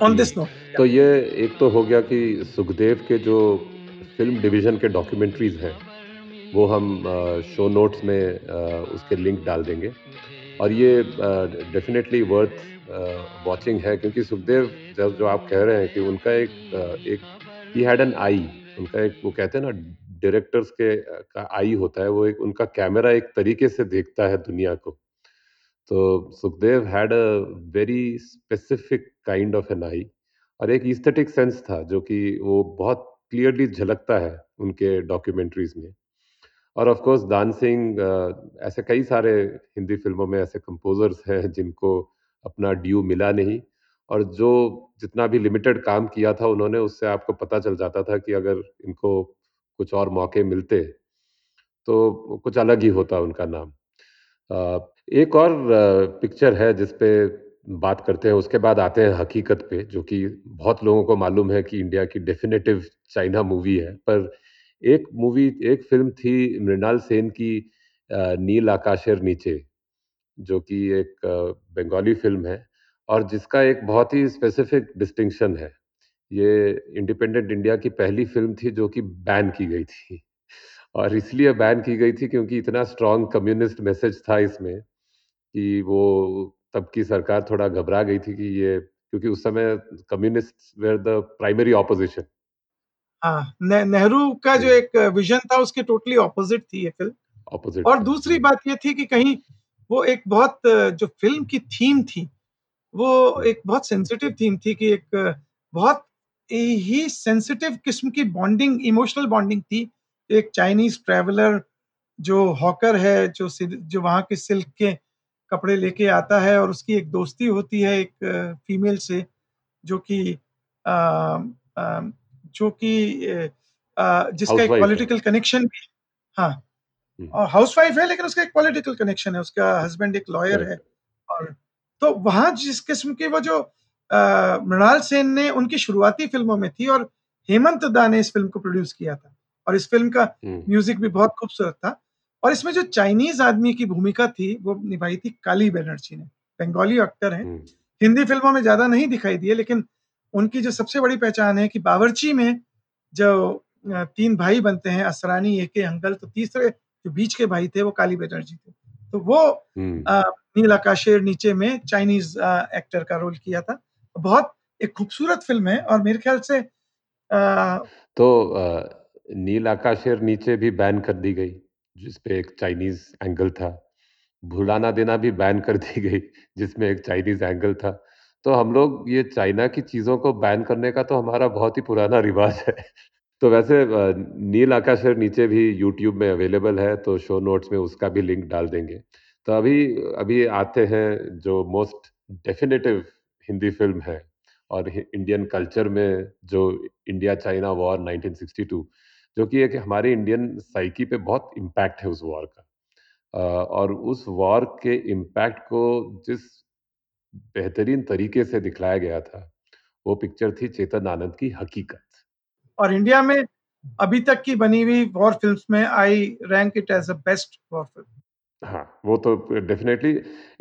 on this note. तो ये एक तो हो गया कि सुखदेव के जो फ़िल्म डिवीज़न के डॉक्यूमेंट्रीज हैं वो हम शो नोट्स में उसके लिंक डाल देंगे और ये डेफिनेटली वर्थ वॉचिंग है क्योंकि सुखदेव जब जो आप कह रहे हैं कि उनका एक uh, एक ही हैड एन आई उनका एक वो कहते हैं ना डायरेक्टर्स के का आई होता है, वो एक, उनका कैमरा एक तरीके से देखता है दुनिया को। तो Sukhdev had a very specific kind of an eye और एक ईस्थेटिक सेंस था, जो कि वो बहुत क्लियरली झलकता है उनके डॉक्यूमेंट्रीज में। और ऑफ़ कोर्स दान सिंह ऐसे कई सारे हिंदी फ़िल्मों में ऐसे कंपोजर्स हैं जिनको अपना ड्यू मिला नहीं और जो जितना भी लिमिटेड काम किया था उन्होंने, उससे आपको पता चल जाता था कि अगर इनको कुछ और मौके मिलते तो कुछ अलग ही होता उनका नाम। एक और पिक्चर है जिस पे बात करते हैं, उसके बाद आते हैं हकीकत पे, जो कि बहुत लोगों को मालूम है कि इंडिया की डेफिनेटिव चाइना मूवी है। पर एक मूवी एक फ़िल्म थी मृणाल सेन की नील आकाशेर नीचे, जो कि एक बंगाली फ़िल्म है, और जिसका एक बहुत ही स्पेसिफिक डिस्टिंक्शन है। ये इंडिपेंडेंट इंडिया की पहली फ़िल्म थी जो कि बैन की गई थी। और इसलिए बैन की गई थी क्योंकि इतना स्ट्रॉन्ग कम्युनिस्ट मैसेज था इसमें कि वो तब की सरकार थोड़ा घबरा गई थी कि ये क्योंकि उस समय communist were the primary opposition हाँ नेहरू का जो एक विजन था उसके टोटली ऑपोजिट थी ये फ़िल्म ऑपोजिट और दूसरी बात ये थी कि कहीं वो एक बहुत जो फ़िल्म की थीम थी वो एक बहुत सेंसिटिव थीम थी कि एक बहुत ही सेंसिटिव किस्म की बॉन्डिंग इमोशनल बॉन्डिंग थी। एक चाइनीज़ ट्रैवलर जो हॉकर है जो जो वहाँ के सिल्क के कपड़े लेके आता है और उसकी एक दोस्ती होती है एक फीमेल से जो कि जो कि जिसका एक पॉलिटिकल कनेक्शन भी हाँ। हम्म। और हाउसवाइफ है लेकिन उसका एक पॉलिटिकल कनेक्शन है। उसका हस्बैंड एक लॉयर है। और तो वहाँ जिस किस्म की वो जो मृणाल सेन ने उनकी शुरुआती फ़िल्मों में थी और हेमंत दा ने इस फ़िल्म को प्रोड्यूस किया था और इस फ़िल्म का म्यूज़िक हम्म। भी बहुत खूबसूरत था और इसमें जो चाइनीज़ आदमी की भूमिका थी वो निभाई थी काली बनर्जी ने बंगाली एक्टर हैं हम्म। हिंदी फ़िल्मों में ज़्यादा नहीं दिखाई दिए लेकिन उनकी जो सबसे बड़ी पहचान है कि बावर्ची में जो तीन भाई बनते हैं असरानी एक अंकल तो तीसरे जो बीच के भाई थे वो काली बनर्जी थे तो वो हम्म। नील आकाशेर नीचे में चाइनीज़ एक्टर का रोल किया था बहुत एक खूबसूरत फ़िल्म है और मेरे ख्याल से आ, तो आ, नील आकाशेर नीचे भी बैन कर दी गई जिसपे एक चाइनीज़ एंगल था। भुलाना देना भी बैन कर दी गई जिसमें एक चाइनीज़ एंगल था। तो हम लोग ये चाइना की चीज़ों को बैन करने का तो हमारा बहुत ही पुराना रिवाज है। तो वैसे नील आकाशर नीचे भी यूट्यूब में अवेलेबल है तो शो नोट्स में उसका भी लिंक डाल देंगे। तो अभी अभी आते हैं जो मोस्ट डेफिनेटिव हिंदी फ़िल्म है और इंडियन कल्चर में जो इंडिया चाइना वॉर 1962 जो कि एक हमारे इंडियन साइकी पे बहुत इम्पैक्ट है उस वॉर का। और उस वॉर के इम्पैक्ट को जिस बेहतरीन तरीके से दिखलाया गया था वो पिक्चर थी चेतन आनंद की हकीकत। और इंडिया में अभी तक की बनी हुई वॉर फिल्म्स में I rank it as a best war film हाँ वो तो डेफिनेटली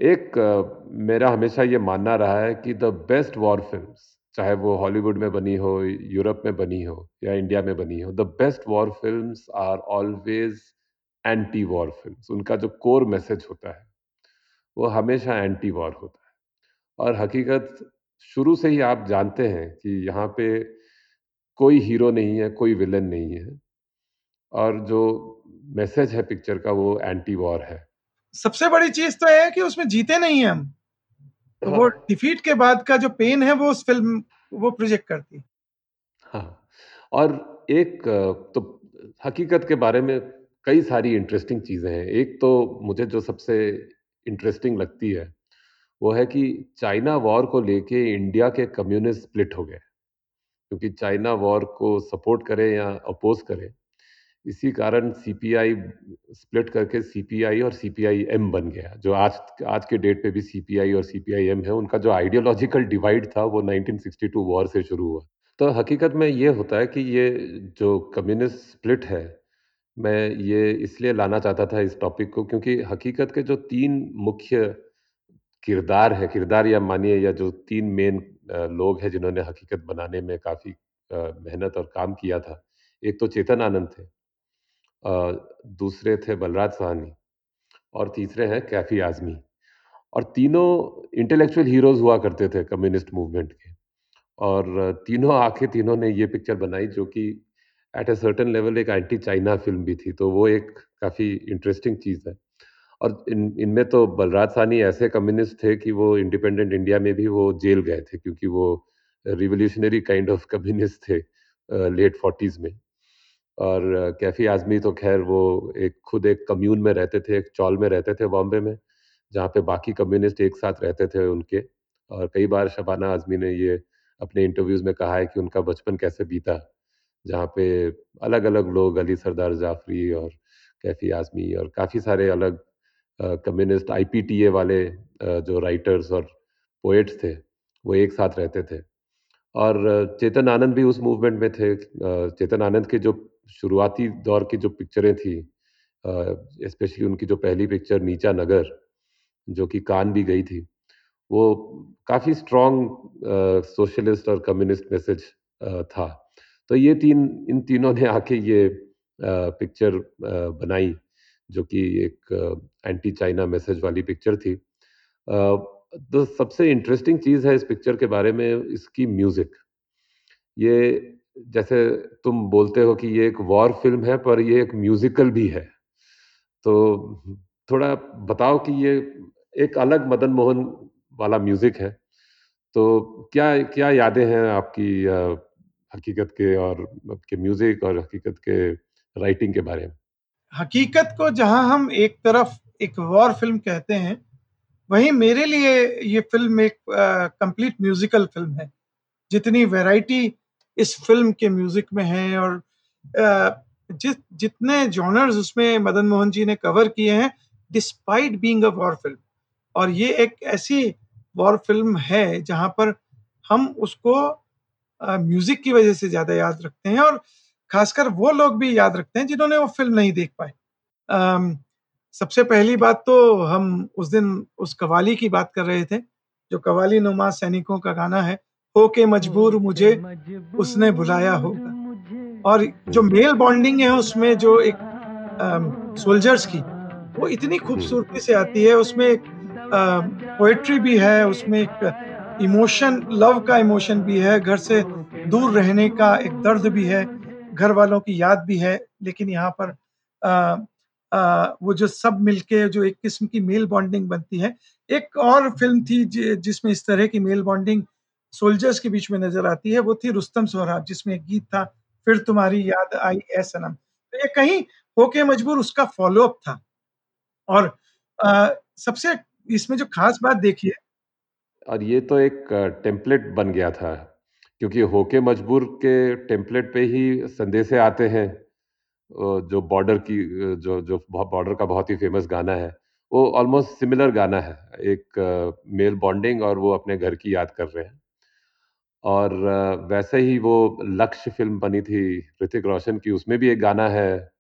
एक uh, मेरा हमेशा ये मानना रहा है कि द बेस्ट वॉर फिल्म्स चाहे वो हॉलीवुड में बनी हो यूरोप में बनी हो या इंडिया में बनी हो the best war film are always anti war film उनका जो कोर मैसेज होता है वो हमेशा एंटी वॉर होता है। और हकीकत शुरू से ही आप जानते हैं कि यहाँ पे कोई हीरो नहीं है कोई विलन नहीं है। और जो मैसेज है पिक्चर का वो एंटी वॉर है। सबसे बड़ी चीज़ तो है कि उसमें जीते नहीं है हम। तो वो डिफीट हाँ। के बाद का जो पेन है वो उस फ़िल्म वो प्रोजेक्ट करती हाँ। और एक तो हकीकत के बारे में कई सारी इंटरेस्टिंग चीज़ें हैं। एक तो मुझे जो सबसे इंटरेस्टिंग लगती है वो है कि चाइना वॉर को लेके इंडिया के कम्युनिस्ट स्प्लिट हो गए। क्योंकि चाइना वॉर को सपोर्ट करें या अपोज करें इसी कारण सीपीआई स्प्लिट करके सीपीआई और सीपीआई एम बन गया। जो आज आज के डेट पे भी सीपीआई और सीपीआई एम है, उनका जो आइडियोलॉजिकल डिवाइड था, वो 1962 वॉर से शुरू हुआ। तो हकीकत में ये होता है कि ये जो कम्युनिस्ट स्प्लिट है, मैं ये इसलिए लाना चाहता था इस टॉपिक को क्योंकि हकीकत के जो तीन मुख्य किरदार है, किरदार या मानिए या जो तीन मेन लोग हैं जिन्होंने हकीकत बनाने में काफ़ी मेहनत और काम किया था, एक तो चेतन आनंद थे दूसरे थे बलराज साहनी और तीसरे हैं कैफी आजमी। और तीनों इंटेलेक्चुअल हीरोज हुआ करते थे कम्युनिस्ट मूवमेंट के। और तीनों आके तीनों ने ये पिक्चर बनाई जो कि एट ए सर्टन लेवल एक एंटी चाइना फ़िल्म भी थी तो वो एक काफ़ी इंटरेस्टिंग चीज़ है। और इन, इनमें तो बलराज सानी ऐसे कम्युनिस्ट थे कि वो इंडिपेंडेंट इंडिया में भी वो जेल गए थे, क्योंकि वो रिवोल्यूशनरी काइंड ऑफ़ कम्युनिस्ट थे लेट फोर्टीज़ में। और कैफी आजमी तो खैर वो एक खुद एक कम्यून में रहते थे, एक चौल में रहते थे बॉम्बे में, जहाँ पे बाकी कम्युनिस्ट एक साथ रहते थे उनके। और कई बार शबाना आजमी ने ये अपने इंटरव्यूज़ में कहा है कि उनका बचपन कैसे बीता, जहाँ पे अलग अलग लोग, अली सरदार जाफरी और कैफी आजमी और काफ़ी सारे अलग कम्युनिस्ट आईपीटीए वाले जो राइटर्स और पोएट्स थे, वो एक साथ रहते थे। और चेतन आनंद भी उस मूवमेंट में थे चेतन आनंद के जो शुरुआती दौर की जो पिक्चरें थी स्पेशली उनकी जो पहली पिक्चर नीचा नगर, जो कि कान भी गई थी, वो काफ़ी स्ट्रॉन्ग सोशलिस्ट और कम्युनिस्ट मैसेज था। तो ये तीन, इन तीनों ने आके ये पिक्चर बनाई, जो कि एक एंटी चाइना मैसेज वाली पिक्चर थी। तो सबसे इंटरेस्टिंग चीज़ है इस पिक्चर के बारे में, इसकी म्यूज़िक ये जैसे तुम बोलते हो कि ये एक वॉर फ़िल्म है, पर ये एक म्यूजिकल भी है। तो थोड़ा बताओ कि ये एक अलग मदन मोहन वाला म्यूज़िक है। तो क्या क्या यादें हैं आपकी हकीकत के और के म्यूज़िक और हकीकत के राइटिंग के बारे में? हकीकत को जहाँ हम एक तरफ़ एक वॉर फ़िल्म कहते हैं, वहीं मेरे लिए ये फ़िल्म एक कंप्लीट म्यूजिकल फ़िल्म है। जितनी वैरायटी इस फ़िल्म के म्यूज़िक में है और जिस जितने जॉनर्स उसमें मदन मोहन जी ने कवर किए हैं, despite being a war film. और ये एक ऐसी वॉर फ़िल्म है जहाँ पर हम उसको म्यूज़िक की वजह से ज़्यादा याद रखते हैं और खासकर वो लोग भी याद रखते हैं जिन्होंने वो फ़िल्म नहीं देख पाए। सबसे पहली बात तो हम उस दिन उस कवाली की बात कर रहे थे, जो कवाली नुमा सैनिकों का गाना है। हो के मजबूर मुझे उसने बुलाया होगा। और जो मेल बॉन्डिंग है उसमें जो एक सोल्जर्स की वो इतनी खूबसूरती से आती है उसमें एक पोएट्री भी है उसमें एक इमोशन लव का इमोशन भी है घर से दूर रहने का एक दर्द भी है घर वालों की याद भी है लेकिन यहाँ पर आ, आ, वो जो सब मिलके जो एक किस्म की मेल बॉन्डिंग बनती है। एक और फ़िल्म थी जिसमें इस तरह की मेल बॉन्डिंग सोल्जर्स के बीच में नज़र आती है वो थी रुस्तम सोहराब जिसमें एक गीत था फिर तुम्हारी याद आई ए सनम। तो ये कहीं होके मजबूर उसका फॉलोअप था। और आ, सबसे इसमें जो खास बात देखिए और ये तो एक टेम्पलेट बन गया था क्योंकि होके मजबूर के टेम्पलेट पे ही संदेशे आते हैं। जो बॉर्डर की जो जो बॉर्डर का बहुत ही फ़ेमस गाना है वो ऑलमोस्ट सिमिलर गाना है। एक मेल बॉन्डिंग और वो अपने घर की याद कर रहे हैं। और वैसे ही वो लक्ष्य फ़िल्म बनी थी ऋतिक रोशन की उसमें भी एक गाना है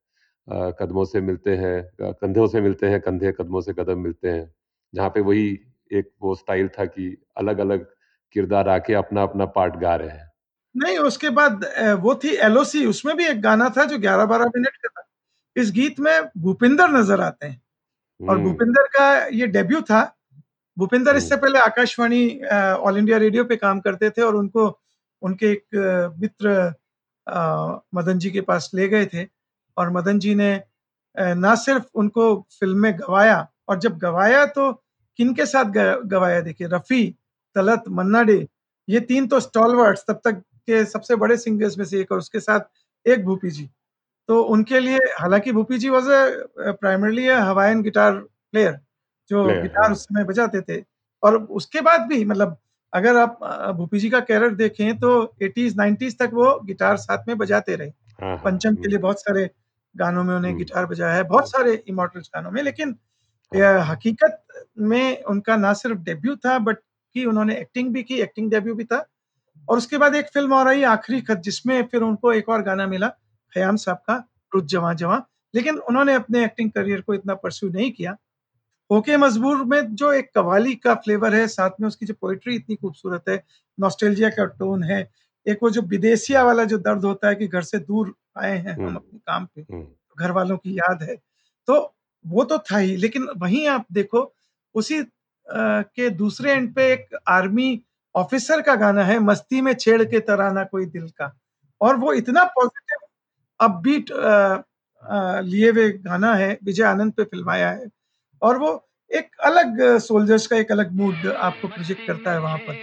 कदमों से मिलते हैं कंधों से मिलते हैं कंधे कदमों से कदम मिलते हैं जहाँ पे वही एक वो स्टाइल था कि अलग अलग किरदार आके अपना अपना पार्ट गा रहे हैं। नहीं उसके बाद वो थी एलओसी उसमें भी एक गाना था जो 11-12 मिनट का था। इस गीत में भूपिंदर नज़र आते हैं। और हम्म। भूपिंदर का ये डेब्यू था भूपिंदर। इससे पहले आकाशवाणी ऑल इंडिया रेडियो पे काम करते थे और उनको उनके एक मित्र मदन जी के पास ले गए थे और मदन जी ने ना सिर्फ़ उनको फ़िल्म में गवाया और जब गवाया तो किन के साथ गवाया देखिए रफ़ी तलत मन्ना डे ये तीन तो स्टॉलवर्ड्स तब तक के सबसे बड़े सिंगर्स में से एक और उसके साथ एक भूपी जी तो उनके लिए हालाँकि Bhupi ji was a primarily Hawaiian guitar player जो गिटार उस समय बजाते थे। और उसके बाद भी मतलब अगर आप भूपी जी का कैरियर देखें तो एटीज नाइन्टीज तक वो गिटार साथ में बजाते रहे। हाँ, हाँ, पंचम के लिए हम्म। बहुत सारे गानों में उन्हें हम्म। गिटार बजाया है बहुत सारे इमोटल्स गानों में लेकिन हाँ। हकीकत में उनका ना सिर्फ़ डेब्यू था बट कि उन्होंने एक्टिंग भी की एक्टिंग डेब्यू भी था। और उसके बाद एक फ़िल्म और आई आखिरी खत जिसमें फिर उनको एक और गाना मिला खयाम साहब का रुत जवा जवा। लेकिन उन्होंने अपने एक्टिंग करियर को इतना परस्यू नहीं किया। होके मजबूर में जो एक कवाली का फ्लेवर है साथ में उसकी जो पोइट्री इतनी खूबसूरत है नॉस्टैल्जिया का टोन है एक वो जो विदेशिया वाला जो दर्द होता है कि घर से दूर आए हैं हम हम्म, अपने काम पे हम्म, घर वालों की याद है तो वो तो था ही लेकिन वहीं आप देखो उसी अ, के दूसरे एंड पे एक आर्मी ऑफिसर का गाना है मस्ती में छेड़ के तराना कोई दिल का और वो इतना पॉजिटिव अपबीट लिए हुए गाना है विजय आनंद पे फिल्माया है और वो एक अलग सोल्जर्स का एक अलग मूड आपको प्रोजेक्ट करता है वहाँ पर।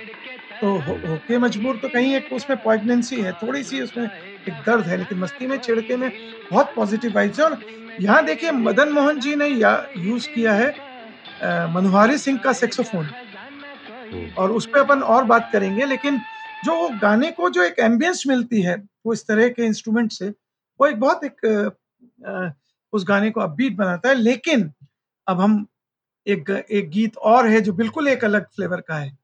तो हो, होके मजबूर तो कहीं एक उसमें पॉइगनेंसी है थोड़ी सी उसमें एक दर्द है लेकिन मस्ती में छिड़के में बहुत पॉजिटिव वाइब्स है। और यहाँ देखिए मदन मोहन जी ने या यूज़ किया है मनोहारी सिंह का सेक्सोफोन हम्म, और उस पर अपन और बात करेंगे लेकिन जो गाने को जो एक एम्बियंस मिलती है वो इस तरह के इंस्ट्रूमेंट से वो एक बहुत एक अ, उस गाने को अपबीट बनाता है। लेकिन अब हम एक एक गीत और है जो बिल्कुल एक अलग फ्लेवर का है।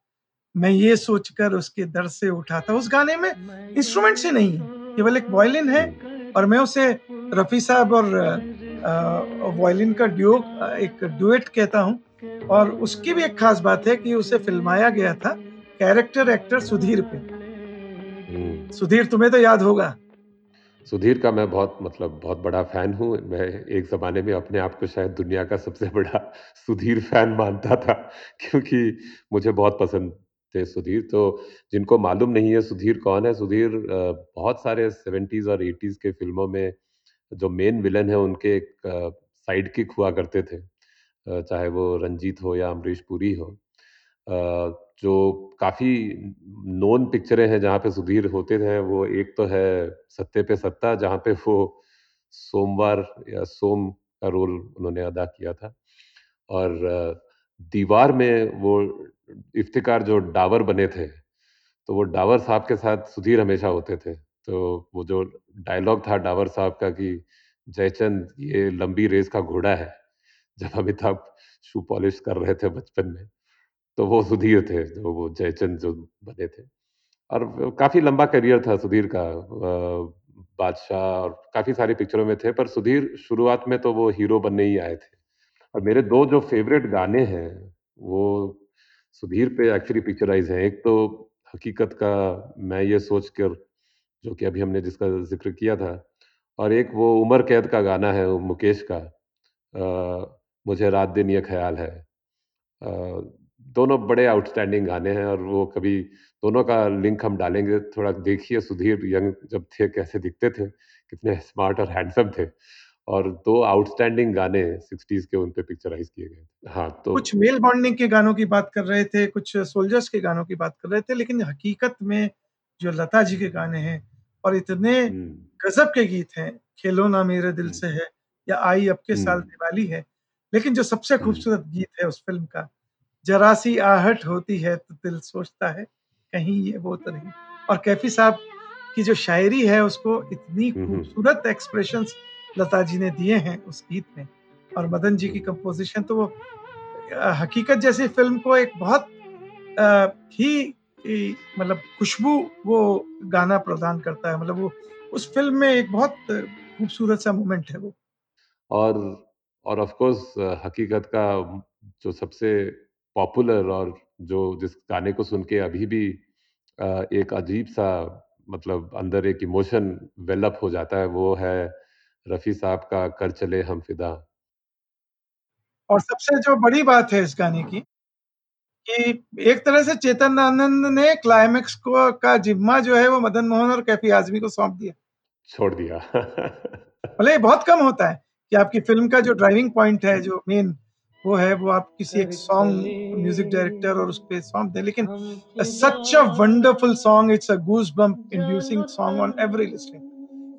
मैं ये सोचकर उसके दर से उठा था। उस गाने में इंस्ट्रूमेंट ही नहीं केवल एक वायलिन है और मैं उसे रफी साहब और वायलिन का ड्यू एक डुएट कहता हूँ और उसकी भी एक खास बात है कि उसे फिल्माया गया था कैरेक्टर एक्टर सुधीर पे। हम्म। सुधीर तुम्हें तो याद होगा। सुधीर का मैं बहुत मतलब बहुत बड़ा फ़ैन हूँ। मैं एक ज़माने में अपने आप को शायद दुनिया का सबसे बड़ा सुधीर फ़ैन मानता था, क्योंकि मुझे बहुत पसंद थे सुधीर। तो जिनको मालूम नहीं है सुधीर कौन है, सुधीर बहुत सारे सेवेंटीज़ और एटीज़ के फ़िल्मों में जो मेन विलन है, उनके एक साइड किक हुआ करते थे चाहे वो रंजीत हो या अमरीश पुरी हो। जो काफ़ी नोन पिक्चरें हैं, जहाँ पे सुधीर होते थे वो एक तो है सत्ते पे सत्ता, जहाँ पे वो सोमवार या सोम का रोल उन्होंने अदा किया था। और दीवार में वो इफ्तिकार जो डावर बने थे तो वो डावर साहब के साथ सुधीर हमेशा होते थे। तो वो जो डायलॉग था डावर साहब का कि, जयचंद, ये लंबी रेस का घोड़ा है। जब अमिताभ शू पॉलिश कर रहे थे बचपन में। तो वो सुधीर थे जो वो जयचंद जो बने थे। और काफ़ी लंबा करियर था सुधीर का बादशाह और काफ़ी सारी पिक्चरों में थे पर सुधीर शुरुआत में तो वो हीरो बनने ही आए थे। और मेरे दो जो फेवरेट गाने हैं वो सुधीर पे एक्चुअली पिक्चराइज हैं। एक तो हकीकत का मैं ये सोच कर जो कि अभी हमने जिसका ज़िक्र किया था और एक वो उमर कैद का गाना है मुकेश का अ, मुझे रात दिन ये ख्याल है। अ, दोनों बड़े आउटस्टैंडिंग गाने हैं और वो कभी दोनों का लिंक हम डालेंगे। थोड़ा देखिए सुधीर यंग जब थे कैसे दिखते थे कितने स्मार्ट और हैंडसम थे। और दो आउटस्टैंडिंग गाने 60s के उन पे पिक्चराइज किए गए। हाँ तो कुछ मेल बॉन्डिंग के गानों की बात कर रहे थे कुछ सोल्जर्स के गानों की बात कर रहे थे लेकिन हकीकत में जो लता जी के गाने हैं और इतने हम्म, गजब के गीत हैं खेलो ना मेरे दिल हम्म, से है या आई अब के साल हम्म, दिवाली है लेकिन जो सबसे खूबसूरत गीत है उस फ़िल्म का जरा सी आहट होती है तो दिल सोचता है कहीं ये वो तो नहीं। और कैफी साहब की जो शायरी है उसको इतनी हम्म, हम्म, खूबसूरत एक्सप्रेशंस लता जी ने दिए हैं उस गीत में। और मदन जी की हम्म, कंपोजिशन तो वो हकीकत जैसी फ़िल्म को एक बहुत ही मतलब खुशबू वो गाना प्रदान करता है। मतलब वो उस फ़िल्म में एक बहुत खूबसूरत सा मोमेंट है वो। और और ऑफ़ कोर्स हकीकत का जो सबसे पॉपुलर और जो जिस गाने को सुन के अभी भी एक अजीब सा मतलब अंदर एक इमोशन वेलअप हो जाता है वो है रफ़ी साहब का कर चले हम फिदा। और सबसे जो बड़ी बात है इस गाने की कि एक तरह से चेतन आनंद ने क्लाइमेक्स को का जिम्मा जो है वो मदन मोहन और कैफी आजमी को सौंप दिया। छोड़ दिया। भले बहुत कम होता है कि आपकी फ़िल्म का जो ड्राइविंग पॉइंट है जो मेन वो है वो आप किसी एक सॉन्ग म्यूज़िक डायरेक्टर और उस पे सौंप दें लेकिन such a wonderful song it's a goose bump inducing song on every listening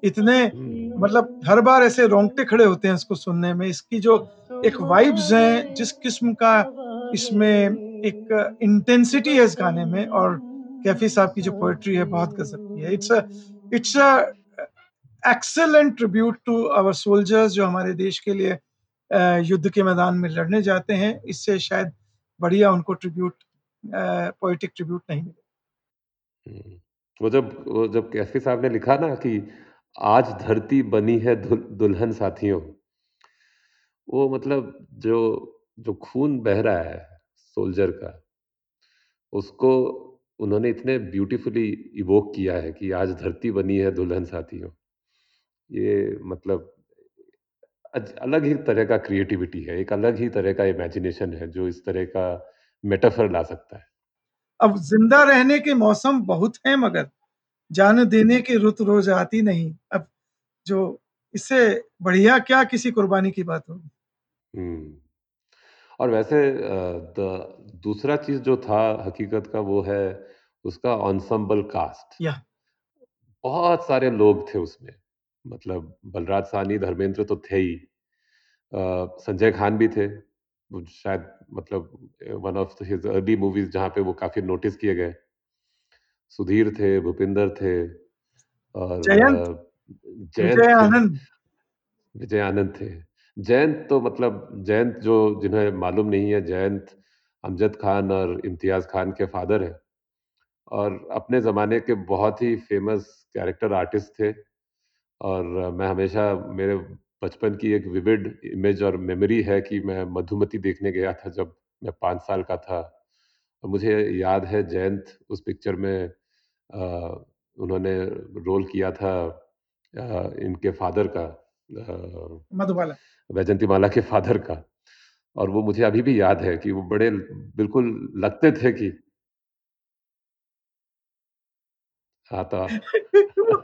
इतने मतलब हर बार ऐसे रोंगटे खड़े होते हैं इसको सुनने में। इसकी जो एक वाइब्स हैं जिस किस्म का इसमें एक इंटेंसिटी है इस गाने में और कैफी साहब की जो पोएट्री है बहुत गजब की है। It's a it's a excellent tribute to our soldiers जो हमारे देश के लिए युद्ध के मैदान में लड़ने जाते हैं इससे शायद बढ़िया उनको ट्रिब्यूट पोएटिक ट्रिब्यूट नहीं मिले हम्म। वो जब वो जब कैफी साहब ने लिखा ना कि आज धरती बनी है दुल, दुल्हन साथियों वो मतलब जो जो खून बह रहा है सोल्जर का उसको उन्होंने इतने ब्यूटीफुली इवोक किया है कि आज धरती बनी है दुल्हन साथियों ये मतलब अलग ही तरह का क्रिएटिविटी है एक अलग ही तरह का इमेजिनेशन है जो इस तरह का मेटाफर ला सकता है। अब ज़िंदा रहने के मौसम बहुत हैं मगर जान देने की रुत रोज आती नहीं। अब जो इससे बढ़िया क्या किसी कुर्बानी की बात होगी? हम्म। और वैसे दूसरा चीज़ जो था हकीकत का वो है उसका ऑनसम्बल कास्ट या। बहुत सारे लोग थे उसमें। मतलब बलराज साहनी धर्मेंद्र तो थे ही। संजय खान भी थे शायद मतलब one of his early movies जहाँ पे वो काफ़ी नोटिस किए गए। सुधीर थे भूपिंदर थे और जयंत? विजय आनंद? विजय आनंद थे। जयंत तो मतलब जयंत जो जिन्हें मालूम नहीं है जयंत अमजद खान और इम्तियाज़ खान के फादर हैं। और अपने ज़माने के बहुत ही फ़ेमस कैरेक्टर आर्टिस्ट थे। और मैं हमेशा मेरे बचपन की एक विविड इमेज और मेमोरी है कि मैं मधुमती देखने गया था जब मैं पाँच साल का था। और मुझे याद है जयंत उस पिक्चर में अ, उन्होंने रोल किया था अ, इनके फादर का अ, मधुबाला। वैजंतीमाला के फादर का। और वो मुझे अभी भी याद है कि वो बड़े बिल्कुल लगते थे कि हाँ तो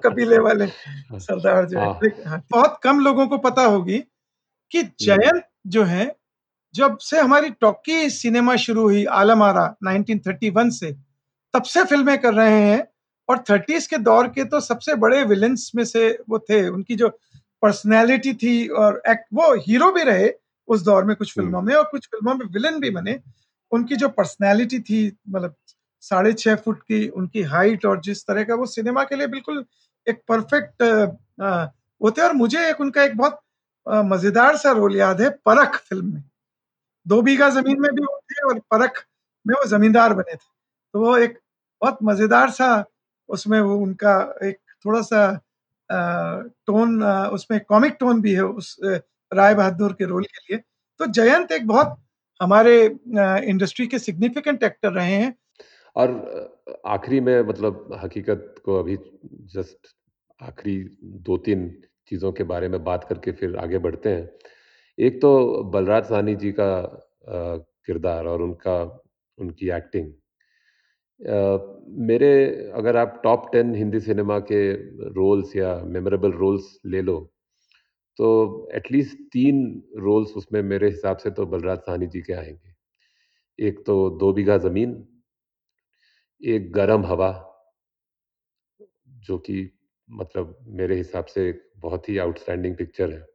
वो कबीले वाले सरदार जो। है। हाँ हाँ, बहुत कम लोगों को पता होगी कि जयंत जो है जब से हमारी टॉकी सिनेमा शुरू हुई आलम आरा 1931 से तब से फ़िल्में कर रहे हैं और थर्टीज के दौर के तो सबसे बड़े विलन्स में से वो थे। उनकी जो पर्सनैलिटी थी और एक्ट वो हीरो भी रहे उस दौर में कुछ फ़िल्मों में और कुछ फ़िल्मों में विलन भी बने। उनकी जो पर्सनैलिटी थी मतलब साढ़े छह फुट की उनकी हाइट और जिस तरह का वो सिनेमा के लिए बिल्कुल एक परफेक्ट थे और मुझे एक उनका एक बहुत मज़ेदार सा रोल याद है, परख फ़िल्म में। दो बीघा ज़मीन में भी वो थे और परख में वो जमींदार बने थे। तो वो एक बहुत मज़ेदार सा उसमें वो उनका एक थोड़ा सा टोन उसमें कॉमिक टोन भी है उस राय बहादुर के रोल के लिए। तो जयंत एक बहुत हमारे इंडस्ट्री के सिग्निफिकेंट एक्टर रहे हैं। और आखिरी में मतलब हकीकत को अभी जस्ट आखिरी दो तीन चीज़ों के बारे में बात करके फिर आगे बढ़ते हैं। एक तो बलराज साहनी जी का किरदार और उनका, उनकी एक्टिंग मेरे अगर आप टॉप टेन हिंदी सिनेमा के रोल्स या मेमोरेबल रोल्स ले लो तो एटलीस्ट तीन रोल्स उसमें मेरे हिसाब से तो बलराज साहनी जी के आएँगे। एक तो दो बीघा ज़मीन एक गर्म हवा, जो कि मतलब मेरे हिसाब से एक बहुत ही आउटस्टैंडिंग पिक्चर है,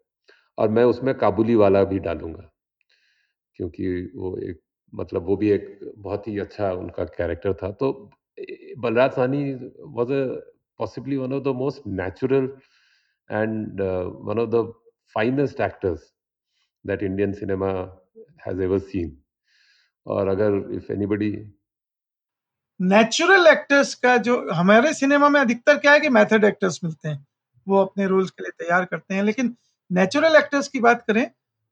और मैं उसमें काबुली वाला भी डालूँगा, क्योंकि वो एक मतलब वो भी एक बहुत ही अच्छा उनका कैरेक्टर था। तो Balraj Sahni was a possibly one of the most natural and one of the finest actors that Indian cinema has ever seen और अगर इफ़ anybody नेचुरल एक्टर्स का जो हमारे सिनेमा में अधिकतर क्या है कि मेथड एक्टर्स मिलते हैं। वो अपने रोल्स के लिए तैयार करते हैं। लेकिन नेचुरल एक्टर्स की बात करें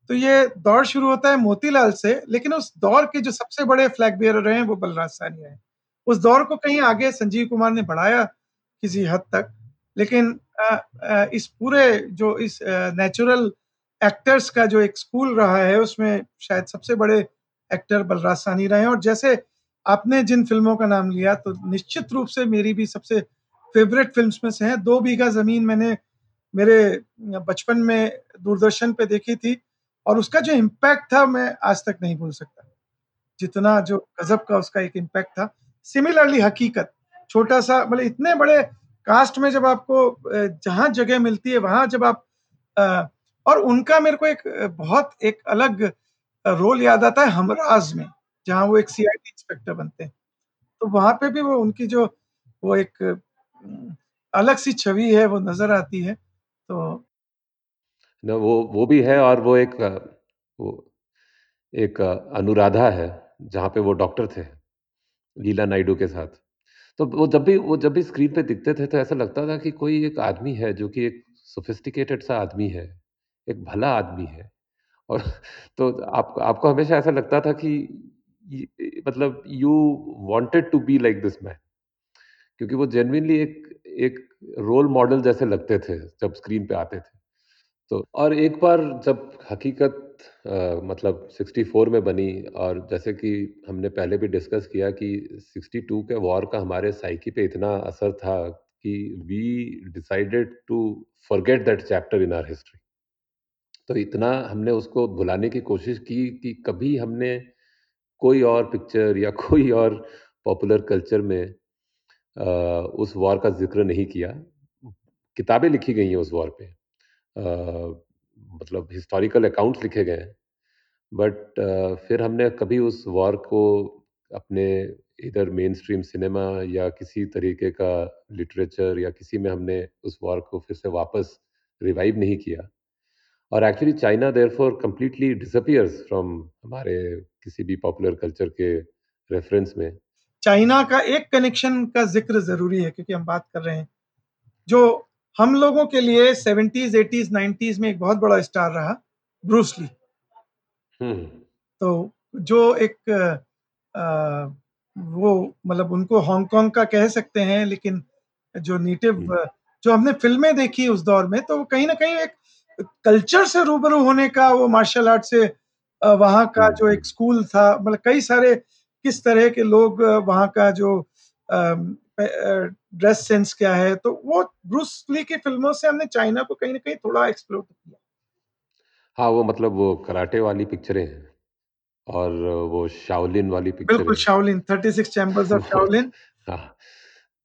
तो ये दौर शुरू होता है मोतीलाल से लेकिन उस दौर के जो सबसे बड़े फ्लैग बियरर रहे हैं वो बलराज साहनी रहे उस दौर को कहीं आगे संजीव कुमार ने बढ़ाया किसी हद तक लेकिन अ, अ, इस पूरे जो इस नेचुरल एक्टर्स का जो एक स्कूल रहा है उसमें शायद सबसे बड़े एक्टर बलराज साहनी रहे हैं। और जैसे आपने जिन फ़िल्मों का नाम लिया तो निश्चित रूप से मेरी भी सबसे फेवरेट फिल्म्स में से है। दो बीघा ज़मीन मैंने मेरे बचपन में दूरदर्शन पे देखी थी और उसका जो इम्पैक्ट था मैं आज तक नहीं भूल सकता। जितना जो गजब का उसका एक इम्पैक्ट था। सिमिलरली हकीकत। छोटा सा मतलब इतने बड़े कास्ट में जब आपको जहाँ जगह मिलती है वहाँ जब आप अ, और उनका मेरे को एक बहुत एक अलग रोल याद आता है हमराज में। जहाँ वो एक सीआईडी इंस्पेक्टर बनते हैं। तो वहाँ पे भी वो उनकी जो, वो एक अलग सी छवि है, वो नज़र आती है तो न, वो वो भी है और वो एक वो एक अनुराधा है, जहाँ पे वो डॉक्टर थे, लीला नायडू के साथ। तो वो जब भी, वो जब भी स्क्रीन पे दिखते थे तो ऐसा लगता था कि कोई एक आदमी है, जो कि एक सोफिस्टिकेटेड सा आदमी है, एक भला आदमी है। और तो आप, आपको हमेशा ऐसा लगता था कि मतलब you wanted to be like this man क्योंकि वो जेनविनली एक एक रोल मॉडल जैसे लगते थे जब स्क्रीन पे आते थे। तो और एक बार जब हकीकत आ, मतलब 64 में बनी और जैसे कि हमने पहले भी डिस्कस किया कि 62 के वॉर का हमारे साइकी पे इतना असर था कि we decided to forget that chapter in our history तो इतना हमने उसको भुलाने की कोशिश की कि कभी हमने कोई और पिक्चर या कोई और पॉपुलर कल्चर में आ, उस वॉर का ज़िक्र नहीं किया। किताबें लिखी गई हैं उस वॉर पे। आ, मतलब हिस्टोरिकल अकाउंट्स लिखे गए हैं। बट फिर हमने कभी उस वॉर को अपने इधर मेन स्ट्रीम सिनेमा या किसी तरीके का लिटरेचर या किसी में हमने उस वॉर को फिर से वापस रिवाइव नहीं किया। और actually China therefore completely disappears from हमारे किसी भी पॉपुलर कल्चर के रेफरेंस में। चाइना का एक कनेक्शन का ज़िक्र ज़रूरी है क्योंकि हम बात कर रहे हैं। जो हम लोगों के लिए सेवेंटीज एटीज नाइन्टीज में एक बहुत बड़ा स्टार रहा ब्रूसली हम्म। तो जो एक आ, वो मतलब उनको हांगकांग का कह सकते हैं लेकिन जो नेटिव हम्म। जो हमने फ़िल्में देखी उस दौर में तो कहीं ना कहीं एक कल्चर से रूबरू होने का वो मार्शल आर्ट से वहाँ का हम्म। जो एक स्कूल था मतलब कई सारे किस तरह के लोग वहाँ का जो ड्रेस सेंस क्या है तो वो ब्रूस ली की फ़िल्मों से हमने चाइना को कहीं ना कहीं थोड़ा एक्सप्लोर किया। हाँ वो मतलब वो कराटे वाली पिक्चरें हैं और वो शाओलिन वाली पिक्चर बिल्कुल शाओलिन 36 चैम्बर्स ऑफ़ शाओलिन। हाँ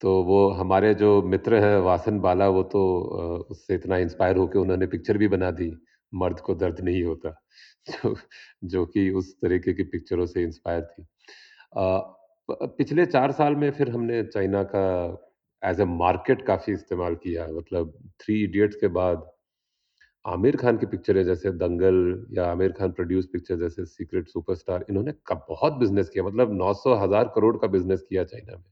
तो वो हमारे जो मित्र हैं वासन बाला वो तो उससे इतना इंस्पायर होकर उन्होंने पिक्चर भी बना दी मर्द को दर्द नहीं होता। जो जो कि उस तरीके की पिक्चरों से इंस्पायर थी। पिछले चार साल में फिर हमने चाइना का एज ए मार्केट काफ़ी इस्तेमाल किया मतलब थ्री इडियट्स के बाद आमिर खान की पिक्चरें जैसे दंगल या आमिर खान प्रोड्यूस पिक्चर जैसे सीक्रेट सुपरस्टार इन्होंने कब बहुत बिज़नेस किया। मतलब 900 हज़ार करोड़ का बिज़नेस किया चाइना में।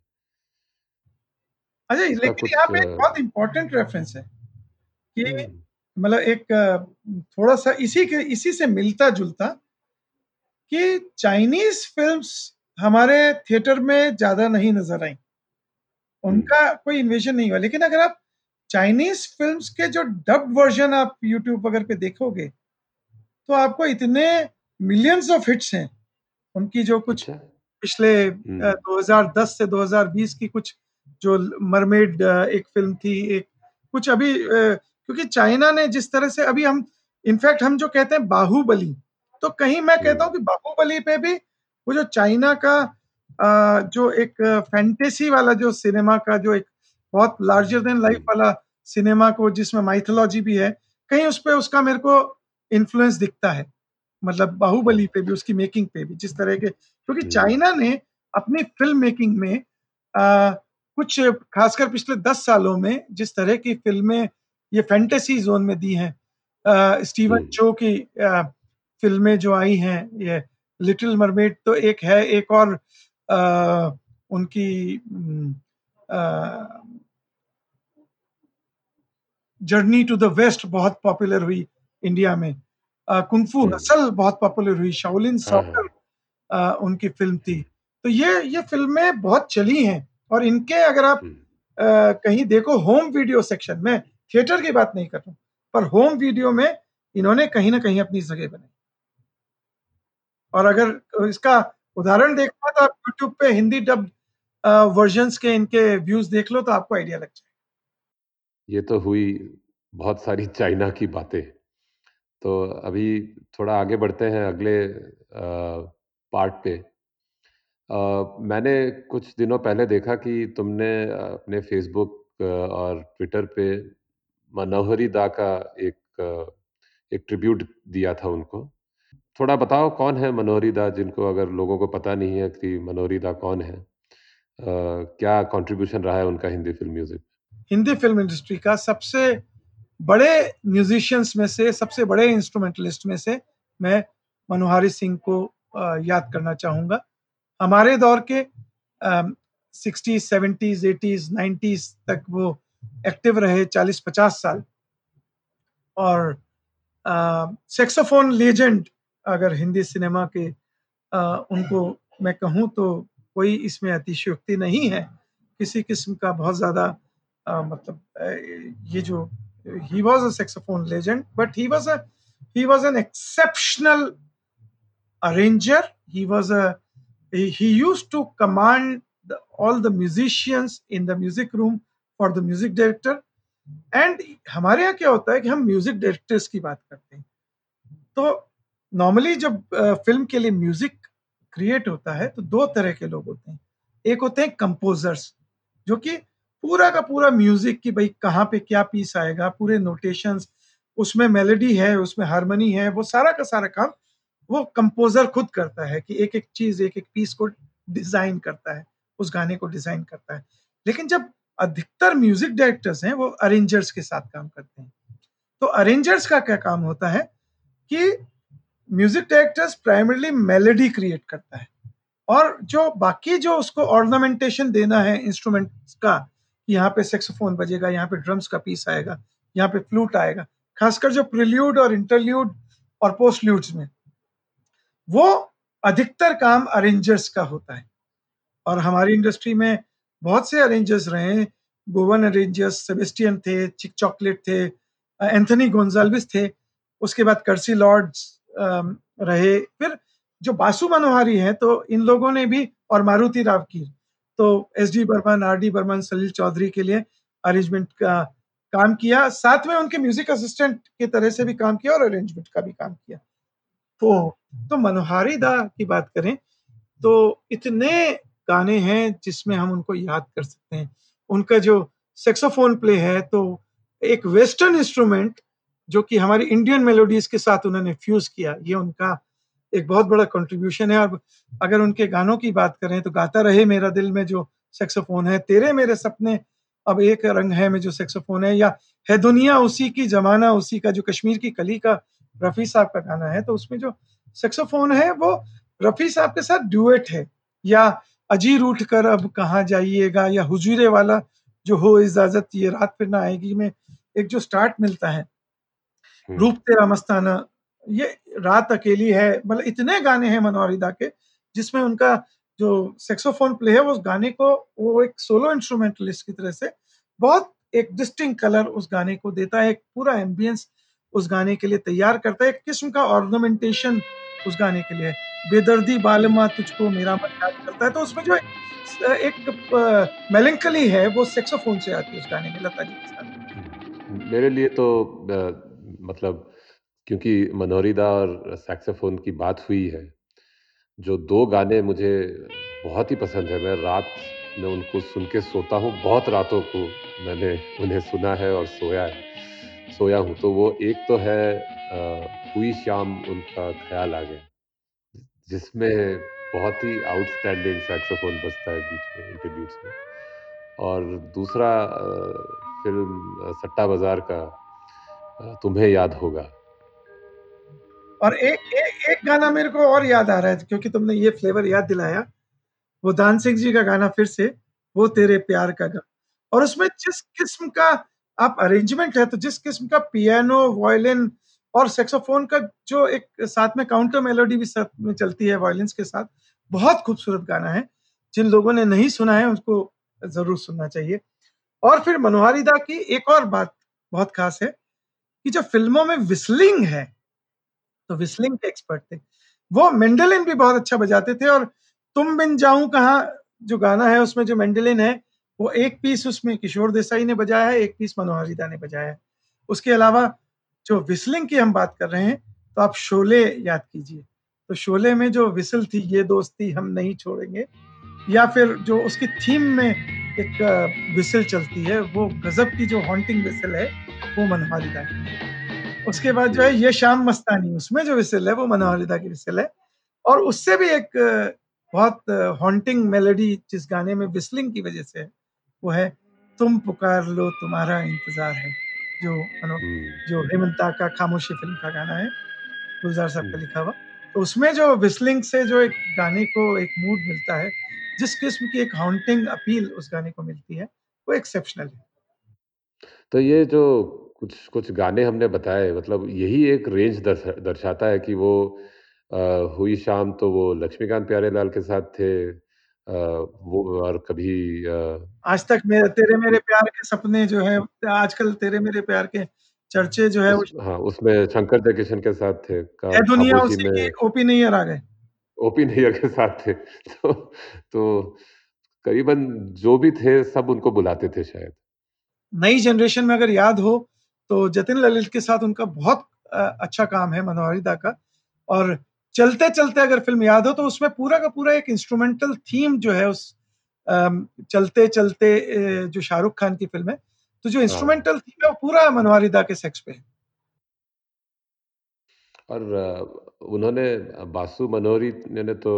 अच्छा लेकिन यहाँ पे एक बहुत इंपॉर्टेंट रेफरेंस है कि हम्म। मतलब एक थोड़ा सा इसी के इसी से मिलता जुलता कि चाइनीज़ फिल्म्स हमारे थिएटर में ज़्यादा नहीं नज़र आई उनका हम्म। कोई इन्वेजन नहीं हुआ लेकिन अगर आप चाइनीज़ फिल्म्स के जो डब्ड वर्जन आप यूट्यूब अगर पे देखोगे तो आपको इतने मिलियंस ऑफ़ हिट्स हैं उनकी जो कुछ अच्छा। पिछले 2010 हम्म। से 2020 की कुछ जो मरमेड एक फ़िल्म थी एक कुछ अभी क्योंकि चाइना ने जिस तरह से अभी हम इनफैक्ट हम जो कहते हैं बाहुबली तो कहीं मैं कहता हूँ कि बाहुबली पे भी वो जो चाइना का जो एक फैंटेसी वाला जो सिनेमा का जो एक बहुत लार्जर देन लाइफ वाला सिनेमा को जिसमें माइथोलॉजी भी है कहीं उस पर उसका मेरे को इन्फ्लुएंस दिखता है। मतलब बाहुबली पे भी उसकी मेकिंग पे भी जिस तरह के क्योंकि चाइना ने अपनी फ़िल्म मेकिंग में आ, कुछ खासकर पिछले दस सालों में जिस तरह की फ़िल्में ये फैंटेसी जोन में दी हैं। स्टीवन चो की फ़िल्में जो आई हैं ये लिटिल मरमेड तो एक है एक और आ, उनकी जर्नी टू द वेस्ट बहुत पॉपुलर हुई इंडिया में। कुंफू रसल बहुत पॉपुलर हुई। शाओलिन सॉकर हाँ। उनकी फ़िल्म थी। तो ये ये फ़िल्में बहुत चली हैं और इनके अगर आप आ, कहीं देखो होम वीडियो सेक्शन में थिएटर की बात नहीं कर रहा पर होम वीडियो में इन्होंने कहीं ना कहीं अपनी जगह बनाई। और अगर इसका उदाहरण देखना तो आप यूट्यूब पे हिंदी डब वर्जन्स के इनके व्यूज़ देख लो तो आपको आइडिया लग जाए ये तो हुई बहुत सारी चाइना की बातें। तो अभी थोड़ा आगे बढ़ते हैं अगले पार्ट पे। आ, मैंने कुछ दिनों पहले देखा कि तुमने अपने फेसबुक और ट्विटर पे मनोहरी दा का एक एक ट्रिब्यूट दिया था उनको। थोड़ा बताओ कौन है मनोहरी दा जिनको अगर लोगों को पता नहीं है कि मनोहरी दा कौन है आ, क्या कंट्रीब्यूशन रहा है उनका Hindi film music Hindi film industry का सबसे बड़े म्यूजिशियंस में से सबसे बड़े इंस्ट्रूमेंटलिस्ट में से मैं मनोहारी सिंह को याद करना चाहूँगा। हमारे दौर के सिक्सटीज सेवेंटीज एटीज नाइन्टीज तक वो एक्टिव रहे चालीस पचास साल और सेक्सोफोन लेजेंड अगर हिंदी सिनेमा के आ, उनको मैं कहूँ तो कोई इसमें अतिशयोक्ति नहीं है किसी किस्म का बहुत ज़्यादा मतलब ये जो he was a saxophone legend but he was a he was an exceptional arranger he was a he, he used to command the, all the musicians in the music room for the music director. And हमारे यहाँ क्या होता है कि हम music directors की बात करते हैं। तो नॉर्मली जब फ़िल्म के लिए म्यूज़िक क्रिएट होता है तो दो तरह के लोग होते हैं। एक होते हैं कंपोजर्स जो कि पूरा का पूरा म्यूज़िक की भाई कहाँ पे क्या पीस आएगा, पूरे नोटेशन उसमें मेलोडी है, उसमें हारमोनी है, वो सारा का सारा काम वो कंपोजर खुद करता है कि एक एक चीज़ एक एक पीस को डिज़ाइन करता है, उस गाने को डिज़ाइन करता है। लेकिन जब अधिकतर म्यूज़िक डायरेक्टर्स हैं, वो अरेंजर्स के साथ काम करते हैं। तो अरेंजर्स का क्या काम होता है कि music directors primarily melody create करता है। और जो बाकी जो उसको ऑर्नामेंटेशन देना है इंस्ट्रूमेंट्स का यहाँ पे सेक्सोफोन बजेगा, यहाँ पे ड्रम्स का पीस आएगा, यहाँ पे फ्लूट आएगा, खासकर जो प्रिल्यूड और इंटरल्यूड और पोस्टल्यूड्स में, वो अधिकतर काम अरेंजर्स का होता है। और हमारी इंडस्ट्री में बहुत से अरेंजर्स रहे गोवन अरेंजर्स सेबेस्टियन थे चिक चॉकलेट थे एंथनी गोन्जाल्विस थे। उसके बाद कर्सी लॉर्ड्स रहे। फिर जो बासु मनोहारी हैं तो इन लोगों ने भी और मारुति रावकीर तो S D Burman R D Burman Salil Chowdhury के लिए अरेंजमेंट का काम किया। साथ में उनके म्यूज़िक असिस्टेंट की तरह से भी काम किया और अरेंजमेंट का भी काम किया। तो तो मनोहारी दा की बात करें तो इतने गाने हैं जिसमें हम उनको याद कर सकते हैं। उनका जो सेक्सोफोन प्ले है तो एक वेस्टर्न इंस्ट्रूमेंट जो कि हमारी इंडियन मेलोडीज के साथ उन्होंने फ्यूज किया, ये उनका एक बहुत बड़ा कंट्रीब्यूशन है। और अगर उनके गानों की बात करें तो गाता रहे मेरा दिल में जो सेक्सोफोन है, तेरे मेरे सपने, अब एक रंग है में जो सेक्सोफोन है, या है दुनिया उसी की, जमाना उसी का, जो कश्मीर की कली का रफ़ी साहब का गाना है तो उसमें जो सेक्सोफोन है, वो रफ़ी साहब के साथ ड्यूएट है, या अजीर उठ कर अब कहाँ जाइएगा? या हुजूरे वाला जो हो इजाज़त ये रात फिर ना आएगी में एक जो स्टार्ट मिलता है। हम्म। रूप तेरा मस्ताना ये रात अकेली है मतलब इतने गाने हैं मनोहरिदा के जिसमें उनका जो सेक्सोफोन प्ले है उस गाने को वो एक सोलो इंस्ट्रूमेंटलिस्ट की तरह से बहुत एक डिस्टिंग कलर उस गाने को देता है एक पूरा एम्बियंस उस गाने के लिए तैयार करता है एक किस्म का ऑर्नामेंटेशन उस गाने के लिए बेदर्दी बालमा तुझको मेरा मन याद करता है। तो उसमें जो एक मेलेंकली है, वो सेक्सोफोन से आती है उस गाने में, लता जी के साथ। मेरे लिए तो मतलब क्योंकि मनोहरीदा और सैक्सोफोन की बात हुई है, जो दो गाने मुझे बहुत ही पसंद है। मैं रात में उनको सुन के सोता हूँ, बहुत रातों को मैंने उन्हें सुना है और सोया है। सोया हूँ तो वो एक तो है हुई शाम उनका ख्याल आ गया जिसमें बहुत ही आउटस्टैंडिंग सैक्सोफोन बजता है बीच में इंटरव्यूज़ में। और दूसरा फ़िल्म सट्टा बाज़ार का तुम्हें याद होगा। और एक एक एक गाना मेरे को और याद आ रहा है, क्योंकि तुमने ये फ्लेवर याद दिलाया, वो दान सिंह जी का गाना फिर से, वो तेरे प्यार का गाना और उसमें जिस किस्म का आप अरेंजमेंट है तो जिस किस्म का पियानो वायलिन और सेक्सोफोन का जो एक साथ में काउंटर मेलोडी भी साथ में चलती है वायलिन्स के साथ, बहुत खूबसूरत गाना है। जिन लोगों ने नहीं सुना है उसको ज़रूर सुनना चाहिए। और फिर मनोहारी दा की एक और बात बहुत खास है कि जो फ़िल्मों में विस्लिंग है तो विस्लिंग के एक्सपर्ट थे। वो मेंडलिन भी बहुत अच्छा बजाते थे और तुम बिन जाऊँ कहा जो गाना है, उसमें जो मेंडलिन है, वो एक पीस उसमें किशोर देसाई ने बजाया है, एक पीस मनोहरिदा ने बजाया है। उसके अलावा जो विस्लिंग की हम बात कर रहे हैं तो आप शोले याद कीजिए। तो शोले में जो विसल थी, ये दोस्ती हम नहीं छोड़ेंगे। या फिर जो उसकी थीम में एक विसल चलती है, वो गजब की जो हॉन्टिंग विसल है, वो मनोहरिदा की उसके बाद जो है, ये शाम मस्तानी, उसमें जो विसल है, वो मनोहरिदा की विसल है। और उससे भी एक बहुत हॉन्टिंग मेलोडी जिस गाने में विस्लिंग की वजह से है, वो है, तुम पुकार लो, तुम्हारा इंतज़ार है। जो हम्म। जो हेमंता का खामोशी फ़िल्म का गाना है गुलजार साहब का हम्म। लिखा हुआ तो उसमें जो विस्लिंग से जो एक गाने को एक मूड मिलता है जिस किस्म की एक हॉन्टिंग अपील उस गाने को मिलती है वो एक्सेप्शनल है तो ये जो कुछ कुछ गाने हमने बताए मतलब यही एक रेंज दर्शाता है कि वो अ, हुई शाम तो वो लक्ष्मीकांत प्यारेलाल के साथ थे वो और कभी अ, आज तक मेरे तेरे मेरे प्यार के सपने जो है आजकल तेरे मेरे प्यार के चर्चे जो है उस हाँ, उसमें शंकर जयकिशन के साथ थे का दुनिया उसी की में ओपी नैयर आ गए। ओपी नैयर के साथ थे तो तो करीबन जो भी थे सब उनको बुलाते थे शायद। नई जनरेशन में अगर याद हो तो जतिन ललित के साथ उनका बहुत अच्छा काम है मनोहरिदा का और चलते चलते अगर फ़िल्म याद हो तो उसमें पूरा का पूरा एक इंस्ट्रूमेंटल थीम जो है उस चलते चलते जो शाहरुख खान की फ़िल्म है तो जो हाँ। इंस्ट्रूमेंटल थीम है वो पूरा मनोहरी दा के सेक्स पे है। और उन्होंने बासु मनोहरी ने तो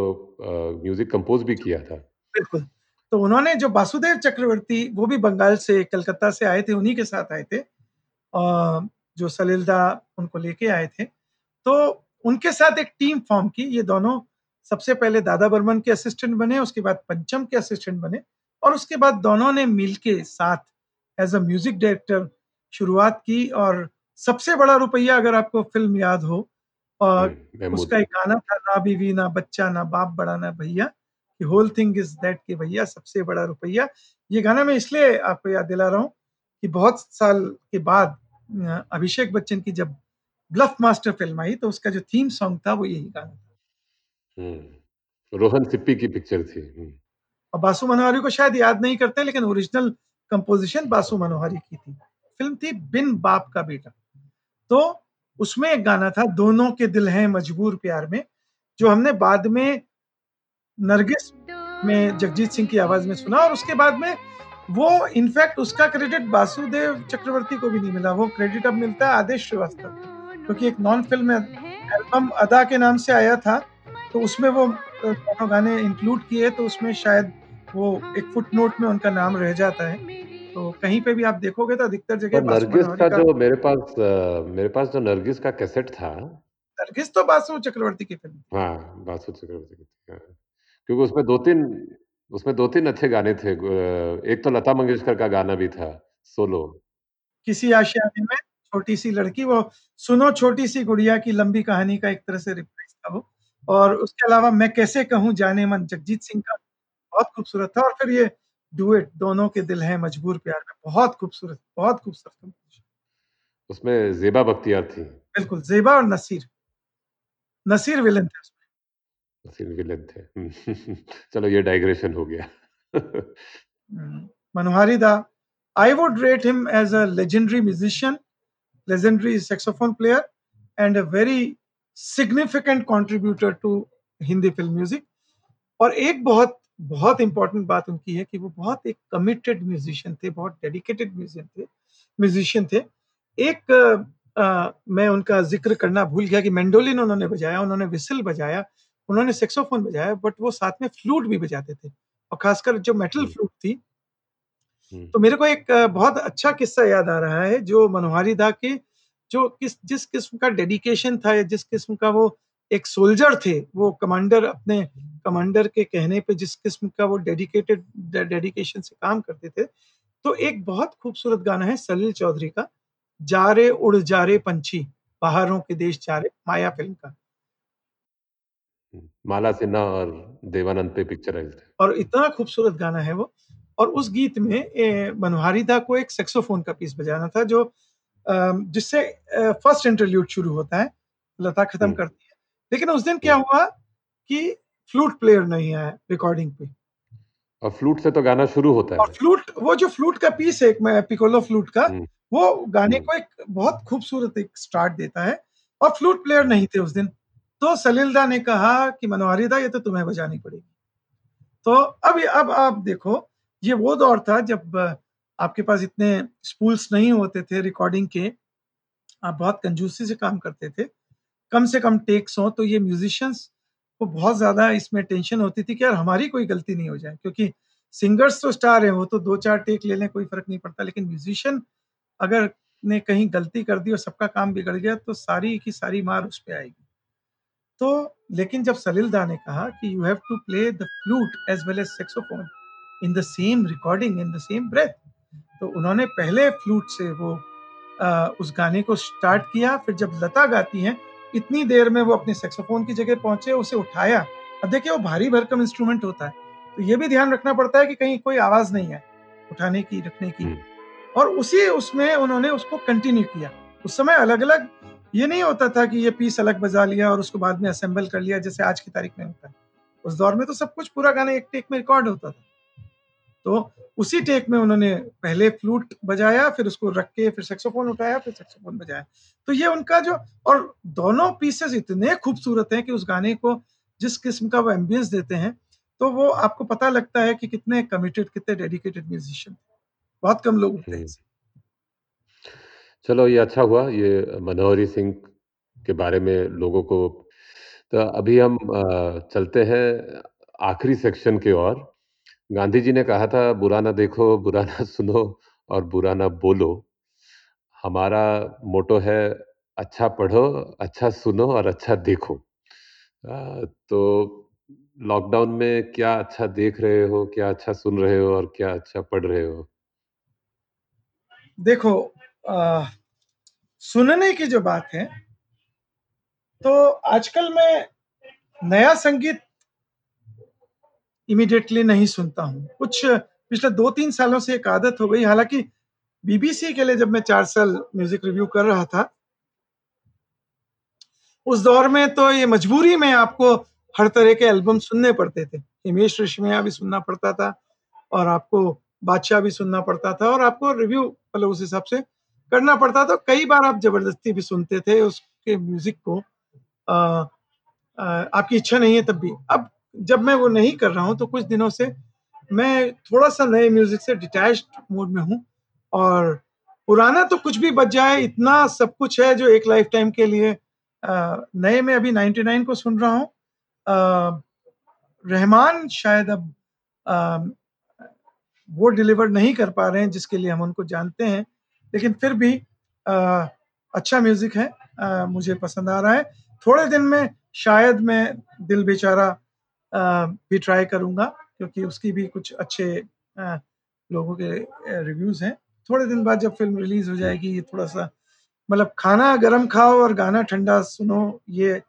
म्यूज़िक कंपोज भी किया था। बिल्कुल। तो उन्होंने जो वासुदेव चक्रवर्ती वो भी बंगाल से कलकत्ता से आए थे उन्हीं के साथ आए थे। जो सलीलदा उनको लेके आए थे। तो उनके साथ एक टीम फॉर्म की। ये दोनों सबसे पहले दादा बर्मन के असिस्टेंट बने उसके बाद पंचम के असिस्टेंट बने और उसके बाद दोनों ने मिलके साथ एज अ म्यूज़िक डायरेक्टर शुरुआत की और सबसे बड़ा रुपया अगर आपको फ़िल्म याद हो और उसका एक गाना था ना बीवी ना बच्चा ना बाप बड़ा ना भैया कि होल थिंग इज़ दैट कि भैया सबसे बड़ा रुपया। ये गाना मैं इसलिए आपको याद दिला रहा हूँ कि बहुत साल के बाद अभिषेक बच्चन की जब ब्लफ मास्टर फ़िल्म आई तो उसका जो थीम सॉन्ग था वो यही गाना था। हम्म, रोहन सिप्पी की पिक्चर थी। हम्म, और बासु मनोहरी को शायद याद नहीं करते लेकिन ओरिजिनल कंपोजिशन बासु मनोहरी की थी। फ़िल्म थी बिन बाप का बेटा। तो उसमें एक गाना था दोनों के दिल हैं मजबूर प्यार में जो हमने बाद में नरगिस में जगजीत सिंह की आवाज़ में सुना और उसके बाद में वो इनफैक्ट उसका क्रेडिट वासुदेव चक्रवर्ती को भी नहीं मिला। वो क्रेडिट अब मिलता है आदेश श्रीवास्तव को। क्योंकि एक नॉन फ़िल्म एल्बम अदा के नाम से आया था तो उसमें वो दोनों गाने इंक्लूड किए तो उसमें शायद वो एक फुट नोट में उनका नाम रह जाता है। तो कहीं पे भी आप देखोगे तो अधिकतर जगह नरगिस का जो मेरे पास मेरे पास जो नरगिस का कैसेट था। नरगिस तो बासु चक्रवर्ती की फ़िल्म हाँ बासु चक्रवर्ती की हाँ। क्योंकि उसमें दो तीन उसमें दो तीन अच्छे गाने थे। एक तो लता मंगेशकर का गाना भी था सोलो। किसी आशियाने में? छोटी सी लड़की वो सुनो छोटी सी गुड़िया की लंबी कहानी का एक तरह से रिप्राइज था वो। और उसके अलावा मैं कैसे कहूँ जाने मन जगजीत सिंह का बहुत खूबसूरत था और फिर ये डुएट दोनों के दिल हैं मजबूर प्यार में। बहुत खूबसूरत बहुत खूबसूरत उसमें जेबा बख्तियार थी। बिल्कुल जेबा और नसीर। नसीर विलन थे उसमें। नसीर विलेन थे। चलो ये डाइग्रेशन हो गया। हम्म, मनोहारी दा I would rate him as a legendary musician, legendary saxophone player, and a very significant contributor to Hindi film music और एक बहुत बहुत इंपॉर्टेंट बात उनकी है कि वो बहुत एक कमिटेड म्यूजिशियन थे बहुत डेडिकेटेड म्यूजिशियन थे म्यूजिशियन थे। एक अ, मैं उनका ज़िक्र करना भूल गया कि मैंडोलिन उन्होंने बजाया उन्होंने विसिल बजाया उन्होंने सेक्सोफोन बजाया बट वो साथ में फ्लूट भी बजाते थे। और खासकर जो। मेटल फ्लूट थी तो मेरे को एक बहुत अच्छा किस्सा याद आ रहा है जो मनोहारी दा के जो किस जिस किस्म का डेडिकेशन था या जिस किस्म का वो एक सोल्जर थे वो कमांडर अपने कमांडर के कहने पे जिस किस्म का वो डेडिकेटेड डेडिकेशन से काम करते थे तो एक बहुत खूबसूरत गाना है सलील चौधरी का जा रे उड़ जा रे पंछी बाहरों के देश जा रे माया फ़िल्म का हम्म। माला सिन्हा और देवानंद पे पिक्चराइज्ड है और इतना खूबसूरत गाना है वो और उस गीत में ए, मनोहारी दा को एक सेक्सोफोन का पीस बजाना था जो जिससे फ़र्स्ट इंटरल्यूड शुरू होता है लता खत्म हम्म, करती है। लेकिन उस दिन क्या हम्म। हुआ कि फ्लूट प्लेयर नहीं आया रिकॉर्डिंग पे। और फ्लूट से तो गाना शुरू होता है। और फ्लूट वो जो फ्लूट का पीस है एक मैं पिकोलो फ्लूट का हम्म, वो गाने को एक बहुत खूबसूरत एक स्टार्ट देता है और फ्लूट प्लेयर नहीं थे उस दिन। तो सलीलदा ने कहा कि मनोहारी दा ये तो तुम्हें बजानी पड़ेगी। तो अब अब आप देखो ये वो दौर था जब आपके पास इतने स्पूल्स नहीं होते थे रिकॉर्डिंग के। आप बहुत कंजूसी से काम करते थे। कम से कम टेक्स हो तो ये म्यूजिशियंस को बहुत ज़्यादा इसमें टेंशन होती थी कि यार हमारी कोई गलती नहीं हो जाए, क्योंकि सिंगर्स तो स्टार हैं, वो तो दो चार टेक ले लें, कोई फ़र्क नहीं पड़ता। लेकिन म्यूजिशियन अगर ने कहीं गलती कर दी और सबका काम बिगड़ गया तो सारी की सारी मार उस पे आएगी। तो लेकिन जब सलील दा ने कहा कि you have to play the flute as well as saxophone in the same recording in the same breath तो उन्होंने पहले फ्लूट से वो आ, उस गाने को स्टार्ट किया फिर जब लता गाती हैं इतनी देर में वो अपने सेक्सोफोन की जगह पहुँचे उसे उठाया। अब देखिए वो भारी भरकम इंस्ट्रूमेंट होता है। तो ये भी ध्यान रखना पड़ता है कि कहीं कोई आवाज़ नहीं है उठाने की रखने की। हम्म। और उसी उसमें उन्होंने उसको कंटिन्यू किया। उस समय अलग अलग ये नहीं होता था कि ये पीस अलग बजा लिया और उसको बाद में असेंबल कर लिया जैसे आज की तारीख में होता है। उस दौर में तो सब कुछ पूरा गाना एक टेक में रिकॉर्ड होता था। तो उसी टेक में उन्होंने पहले फ्लूट बजाया फिर उसको रख के फिर सेक्सोफोन उठाया फिर सेक्सोफोन बजाया। तो ये उनका जो और दोनों पीसेस इतने खूबसूरत हैं कि उस गाने को जिस किस्म का वो एम्बियंस देते हैं तो वो आपको पता लगता है कि कितने कमिटेड कितने डेडिकेटेड म्यूजिशियन बहुत कम लोग होते हैं। चलो ये अच्छा हुआ ये मनोहरी सिंह के बारे में लोगों को। तो अभी हम चलते हैं आखिरी सेक्शन की ओर। गांधी जी ने कहा था बुरा ना देखो बुरा ना सुनो और बुरा ना बोलो। हमारा मोटो है अच्छा पढ़ो अच्छा सुनो और अच्छा देखो। तो लॉकडाउन में क्या अच्छा देख रहे हो क्या अच्छा सुन रहे हो और क्या अच्छा पढ़ रहे हो? देखो आ, सुनने की जो बात है तो आजकल मैं नया संगीत इमीडिएटली नहीं सुनता हूँ। कुछ पिछले दो तीन सालों से एक आदत हो गई। हालाँकि बीबीसी के लिए जब मैं चार साल म्यूज़िक रिव्यू कर रहा था उस दौर में तो ये मजबूरी में आपको हर तरह के एल्बम सुनने पड़ते थे। हिमेश रेशमिया भी सुनना पड़ता था और आपको बादशाह भी सुनना पड़ता था और आपको रिव्यू मतलब उस हिसाब से करना पड़ता था। कई बार आप ज़बरदस्ती भी सुनते थे उसके म्यूज़िक को। आ, आ, आपकी इच्छा नहीं है तब भी। अब जब मैं वो नहीं कर रहा हूँ तो कुछ दिनों से मैं थोड़ा सा नए म्यूज़िक से डिटैच मोड में हूँ और पुराना तो कुछ भी बच जाए इतना सब कुछ है जो एक लाइफ टाइम के लिए नए में अभी 99 को सुन रहा हूँ। रहमान शायद अब आ, वो डिलीवर नहीं कर पा रहे हैं जिसके लिए हम उनको जानते हैं लेकिन फिर भी आ, अच्छा म्यूज़िक है आ, मुझे पसंद आ रहा है। थोड़े दिन में शायद मैं दिल बेचारा भी ट्राई करूँगा क्योंकि उसकी भी कुछ अच्छे लोगों के रिव्यूज़ हैं। थोड़े दिन बाद जब फ़िल्म रिलीज़ हो जाएगी थोड़ा सा मतलब खाना गर्म खाओ और गाना ठंडा सुनो ये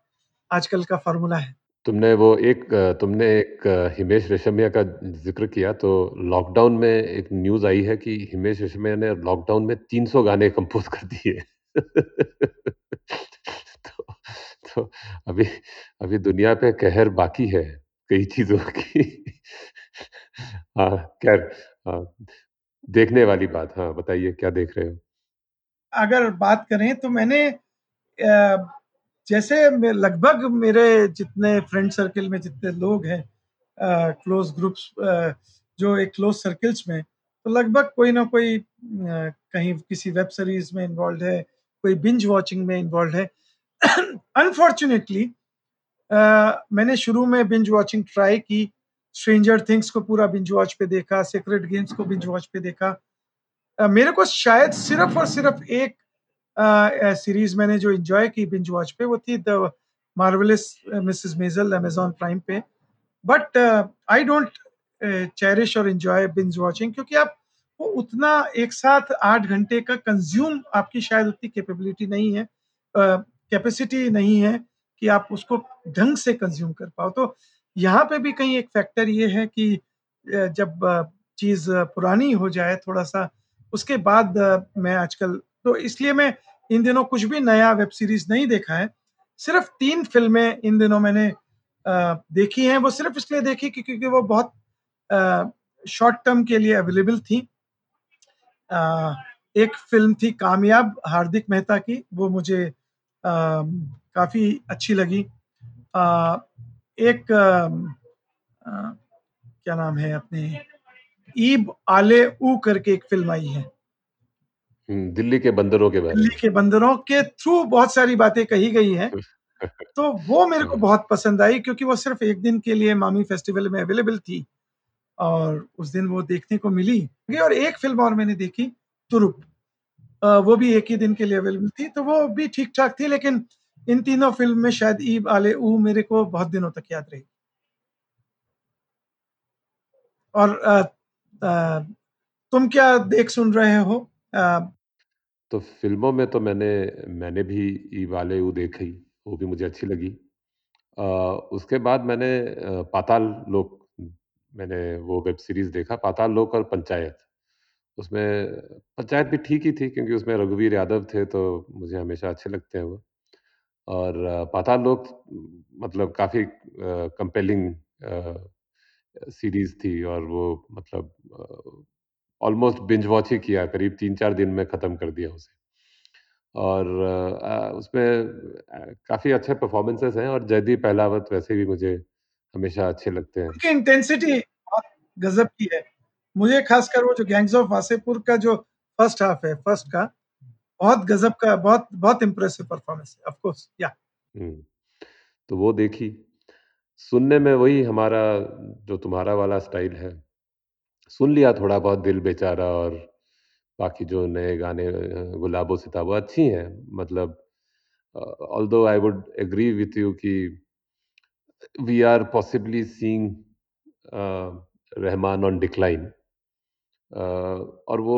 आजकल का फार्मूला है। तुमने वो एक तुमने एक हिमेश रेशमिया का ज़िक्र किया तो लॉकडाउन में एक न्यूज़ आई है कि हिमेश रेशमिया ने लॉकडाउन में 300 गाने कंपोज कर दिए। तो, तो अभी अभी दुनिया पे कहर बाकी है। कई चीज़ों की। हाँ खैर हाँ, देखने वाली बात हाँ बताइए क्या देख रहे हो? अगर बात करें तो मैंने जैसे लगभग मेरे जितने फ्रेंड सर्कल में जितने लोग हैं क्लोज ग्रुप्स जो एक क्लोज सर्कल्स में तो लगभग कोई ना कोई कहीं किसी वेब सीरीज़ में इन्वॉल्व है कोई बिंज वॉचिंग में इन्वॉल्व है। अनफॉर्चुनेटली मैंने शुरू में बिंज वॉचिंग ट्राई की स्ट्रेंजर थिंग्स को पूरा बिंज वॉच पे देखा सेक्रेट गेम्स को बिंज वॉच पे देखा। मेरे को शायद सिर्फ़ और सिर्फ़ एक सीरीज़ मैंने जो एंजॉय की बिंज वॉच पे वो थी the Marvelous Mrs Maisel Amazon Prime पे। बट आई डोंट चेरिश और एंजॉय बिंज वॉचिंग क्योंकि आप वो उतना एक साथ आठ घंटे का कंज्यूम आपकी शायद उतनी कैपेबिलिटी नहीं है कैपेसिटी uh, नहीं है। कि आप उसको ढंग से कंज्यूम कर पाओ। तो यहाँ पे भी कहीं एक फैक्टर ये है कि जब चीज़ पुरानी हो जाए थोड़ा सा उसके बाद मैं आजकल तो इसलिए मैं इन दिनों कुछ भी नया वेब सीरीज़ नहीं देखा है। सिर्फ़ तीन फ़िल्में इन दिनों मैंने देखी हैं। वो सिर्फ़ इसलिए देखी क्योंकि वो बहुत शॉर्ट टर्म के लिए अवेलेबल थी। एक फ़िल्म थी कामयाब हार्दिक मेहता की। वो मुझे काफ़ी अच्छी लगी। आ, एक आ, क्या नाम है अपने? ईब आले ऊ करके एक फ़िल्म आई है। हम्म, दिल्ली के बंदरों के बारे दिल्ली के बंदरों के थ्रू बहुत सारी बातें कही गई हैं। तो वो मेरे को। बहुत पसंद आई क्योंकि वो सिर्फ़ एक दिन के लिए मामी फेस्टिवल में अवेलेबल थी और उस दिन वो देखने को मिली। और एक फ़िल्म और मैंने देखी तुरुप। वो भी एक ही दिन के लिए अवेलेबल थी तो वो भी ठीक ठाक थी लेकिन इन तीनों फ़िल्म में शायद ईब आले ऊ मेरे को बहुत दिनों तक याद रही और आ, आ, तुम क्या देख सुन रहे हो आ, तो फ़िल्मों में तो मैंने मैंने भी ई वाले ऊ देखी, वो भी मुझे अच्छी लगी। अ, उसके बाद मैंने पाताल लोक मैंने वो वेब सीरीज़ देखा, पाताल लोक और पंचायत। उसमें पंचायत भी ठीक ही थी क्योंकि उसमें रघुवीर यादव थे, तो मुझे हमेशा अच्छे लगते हैं वो। और पाताल लोक मतलब काफ़ी कंपेलिंग सीरीज़ थी और वो मतलब ऑलमोस्ट बिंज वॉच ही किया, करीब 3-4 दिन में खत्म कर दिया उसे। और अ, उसमें काफ़ी अच्छे परफ़ॉर्मेंसेज़ हैं और जयदीप अहलावत वैसे भी मुझे हमेशा अच्छे लगते हैं। उनकी इंटेंसिटी गज़ब की है। मुझे ख़ासकर वो जो गैंग्स ऑफ़ वासेपुर का जो फ़र्स्ट हाफ़ है, फ़र्स्ट का, बहुत गज़ब का बहुत बहुत इम्प्रेसिव परफ़ॉर्मेंस है, ऑफ़ कोर्स, या तो वो देखी। सुनने में वही हमारा जो तुम्हारा वाला स्टाइल है। सुन लिया थोड़ा बहुत दिल बेचारा और बाकी जो नए गाने गुलाबो सिताबो अच्छी हैं मतलब although I would agree with you कि we are possibly seeing Rahman on decline और वो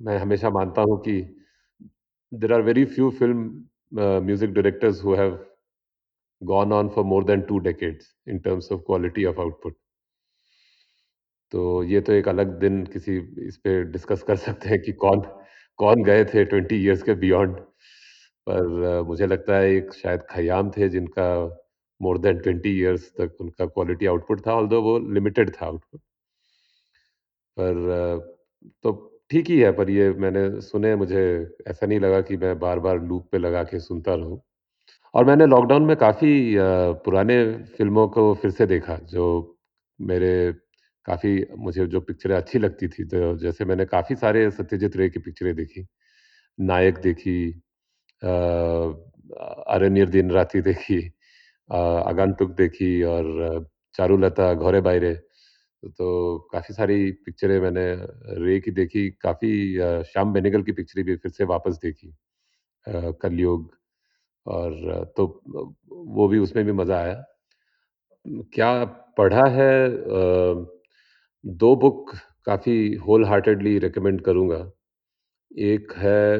मैं हमेशा मानता हूँ कि there are very few film uh, music directors who have gone on for more than 2 decades in terms of quality of output. तो ये तो एक अलग दिन किसी इस पे डिस्कस कर सकते हैं कि कौन कौन गए थे 20 इयर्स के बियॉन्ड। पर अ, मुझे लगता है एक शायद खयाम थे जिनका मोर देन 20 इयर्स तक उनका क्वालिटी आउटपुट था, ऑल्दो वो लिमिटेड था आउटपुट। पर अ, तो ठीक ही है, पर ये मैंने सुने मुझे ऐसा नहीं लगा कि मैं बार-बार लूप पे लगा के सुनता रहूँ। और मैंने लॉकडाउन में काफ़ी पुराने फ़िल्मों को फिर से देखा, जो मेरे काफ़ी मुझे जो पिक्चरें अच्छी लगती थी, तो जैसे मैंने काफ़ी सारे सत्यजीत रे की पिक्चरें देखी। नायक देखी अरण्य दिन राती देखी अ, आगंतुक देखी और चारुलता, घोरे बायरे। तो काफ़ी सारी पिक्चरें मैंने रे की देखी, काफ़ी श्याम बेनेगल की पिक्चरें भी फिर से वापस देखी। कलयुग और तो वो भी उसमें भी मज़ा आया। क्या पढ़ा है 2 बुक काफ़ी होल हार्टेडली रिकमेंड करूँगा। एक है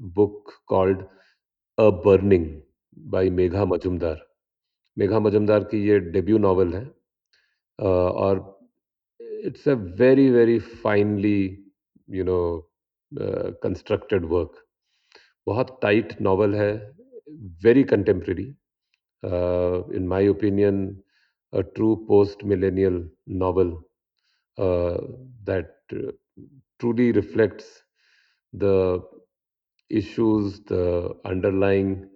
book called a burning by Megha Majumdar. Megha Majumdar की ये डेब्यू नॉवल है और It's a very, very finally you know a, constructed work. बहुत टाइट नॉवल है, very contemporary uh, in my opinion, a true post millennial novel uh, that uh, truly reflects the issues, the underlying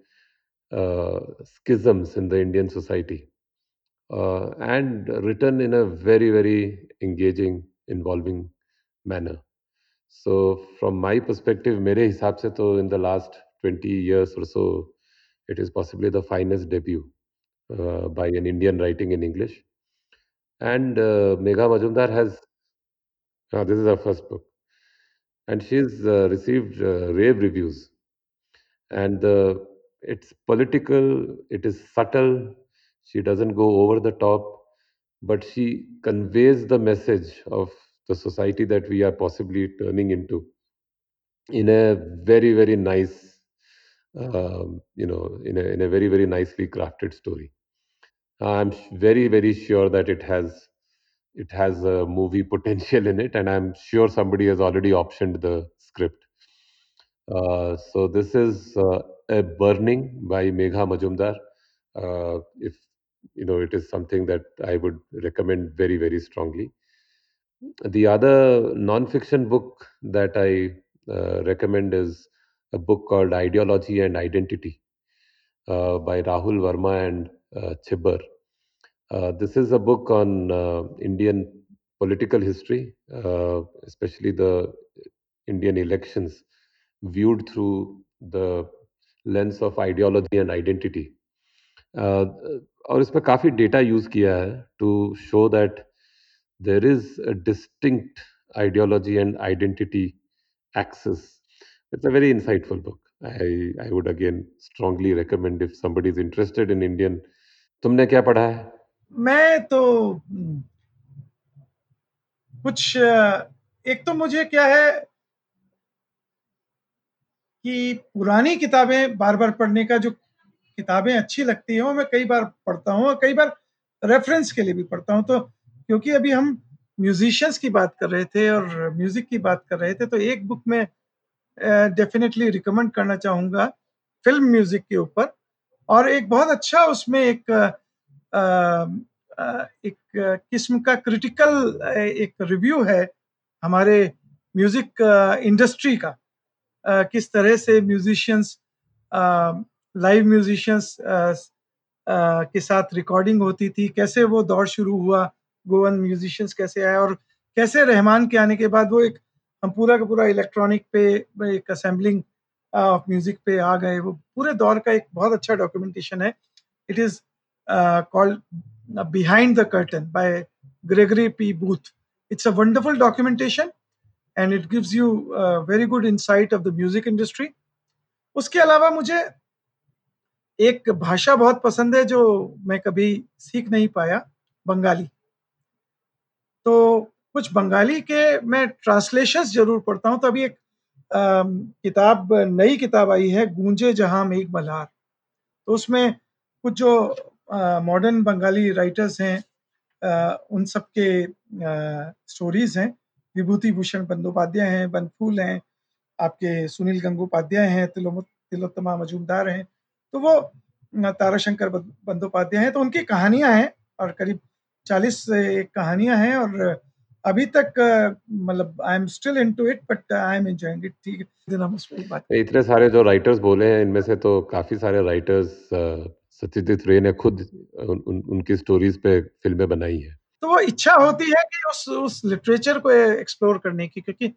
uh, schisms in the Indian society, uh, and written in a very, very engaging, involving manner. So, from my perspective, mere hisab se to in the last 20 years or so, it is possibly the finest debut uh, by an Indian writing in English. And uh, Megha Majumdar has, uh, this is her first book, and she's uh, received uh, rave reviews. And it's political, it is subtle, she doesn't go over the top, but she conveys the message of the society that we are possibly turning into in a very, very nice, um, you know, in a, in a very, very nicely crafted story. I'm very, very sure that it has it has a movie potential in it, and I'm sure somebody has already optioned the script. Uh, so this is uh, a Burning by Megha Majumdar. Uh, if you know, it is something that I would recommend very, very strongly. The other non-fiction book that I uh, recommend is a book called Ideology and Identity uh, by Rahul Verma and uh, Chibber. Uh, this is a book on uh, Indian political history, uh, especially the Indian elections, viewed through the lens of ideology and identity. Uh, और इस काफ़ी data use किया है to show that there is a distinct ideology and identity across it's a very insightful book I I would again strongly recommend if समी is interested in Indian तुमने क्या पढ़ा है? मैं तो कुछ, एक तो मुझे क्या है कि पुरानी किताबें बार बार पढ़ने का जो किताबें अच्छी लगती हैं मैं कई बार पढ़ता हूँ कई बार रेफरेंस के लिए भी पढ़ता हूँ। तो क्योंकि अभी हम म्यूजिशियंस की बात कर रहे थे और म्यूज़िक की बात कर रहे थे तो एक बुक में डेफिनेटली रिकमेंड करना चाहूँगा फ़िल्म म्यूज़िक के ऊपर। और एक बहुत अच्छा उसमें एक आ, आ, एक किस्म का क्रिटिकल एक रिव्यू है हमारे म्यूज़िक इंडस्ट्री का। आ, किस तरह से म्यूजिशियंस लाइव म्यूजिशियंस के साथ रिकॉर्डिंग होती थी। कैसे वो दौर शुरू हुआ? गोवन म्यूजिशियंस कैसे आए? और कैसे रहमान के आने के बाद वो एक, हम पूरा का पूरा इलेक्ट्रॉनिक पे एक असेंबलिंग ऑफ़ म्यूज़िक पे आ गए। वो पूरे दौर का एक बहुत अच्छा डॉक्यूमेंटेशन है। It is called Behind the Curtain by Gregory P Booth it's a wonderful documentation and it gives you very good insight of the music industry उसके अलावा मुझे एक भाषा बहुत पसंद है जो मैं कभी सीख नहीं पाया बंगाली। तो कुछ बंगाली के मैं ट्रांसलेशन ज़रूर पढ़ता हूँ तो अभी एक आ, किताब नई किताब आई है गूंजे जहाँ में एक मल्हार। तो उसमें कुछ जो मॉडर्न बंगाली राइटर्स हैं आ, उन सब के स्टोरीज हैं। विभूति भूषण बंदोपाध्याय हैं बनफूल हैं आपके सुनील गंगोपाध्याय हैं तिलो तिलोत्तमा मजूमदार हैं तो वो ताराशंकर बंदोपाध्याय हैं तो उनकी कहानियाँ हैं और करीब चालीस कहानियाँ हैं और अभी तक मतलब I am still into it but I am enjoying it ठीक है हम उस बात इतने सारे जो राइटर्स बोले हैं इनमें से तो काफ़ी सारे राइटर्स सत्यजीत रे ने खुद उन, उन, उनकी स्टोरीज पे फ़िल्में बनाई है। तो वो इच्छा होती है कि उस उस लिटरेचर को एक्सप्लोर करने की क्योंकि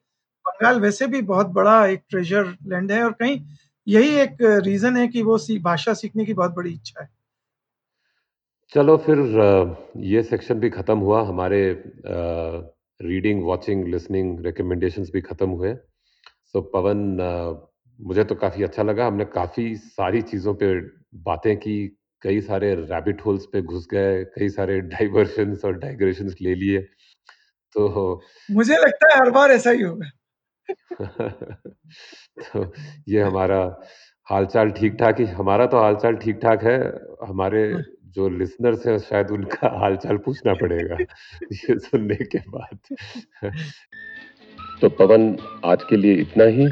बंगाल वैसे भी बहुत बड़ा एक ट्रेजर लैंड है और कहीं यही एक रीजन है कि वो सी, भाषा सीखने की बहुत बड़ी इच्छा है। चलो फिर ये सेक्शन भी ख़त्म हुआ। हमारे रीडिंग वॉचिंग लिसनिंग रिकमेंडेशंस भी ख़त्म हुए। सो so, पवन मुझे तो काफ़ी अच्छा लगा। हमने काफ़ी सारी चीज़ों पे बातें की कई सारे रैबिट होल्स पे घुस गए कई सारे डाइवर्शंस और डाइग्रेशंस ले लिए। तो मुझे लगता है हर बार ऐसा ही होगा। तो ये हमारा हालचाल ठीक ठाक ही हमारा तो हालचाल ठीक ठाक है। हमारे जो लिसनर्स हैं शायद उनका हालचाल पूछना पड़ेगा ये सुनने के बाद। तो पवन आज के लिए इतना ही।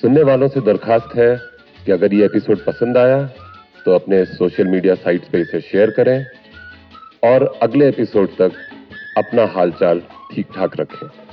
सुनने वालों से दरखास्त है कि अगर ये एपिसोड पसंद आया तो अपने सोशल मीडिया साइट्स पे इसे शेयर करें और अगले एपिसोड तक अपना हालचाल ठीक ठाक रखें।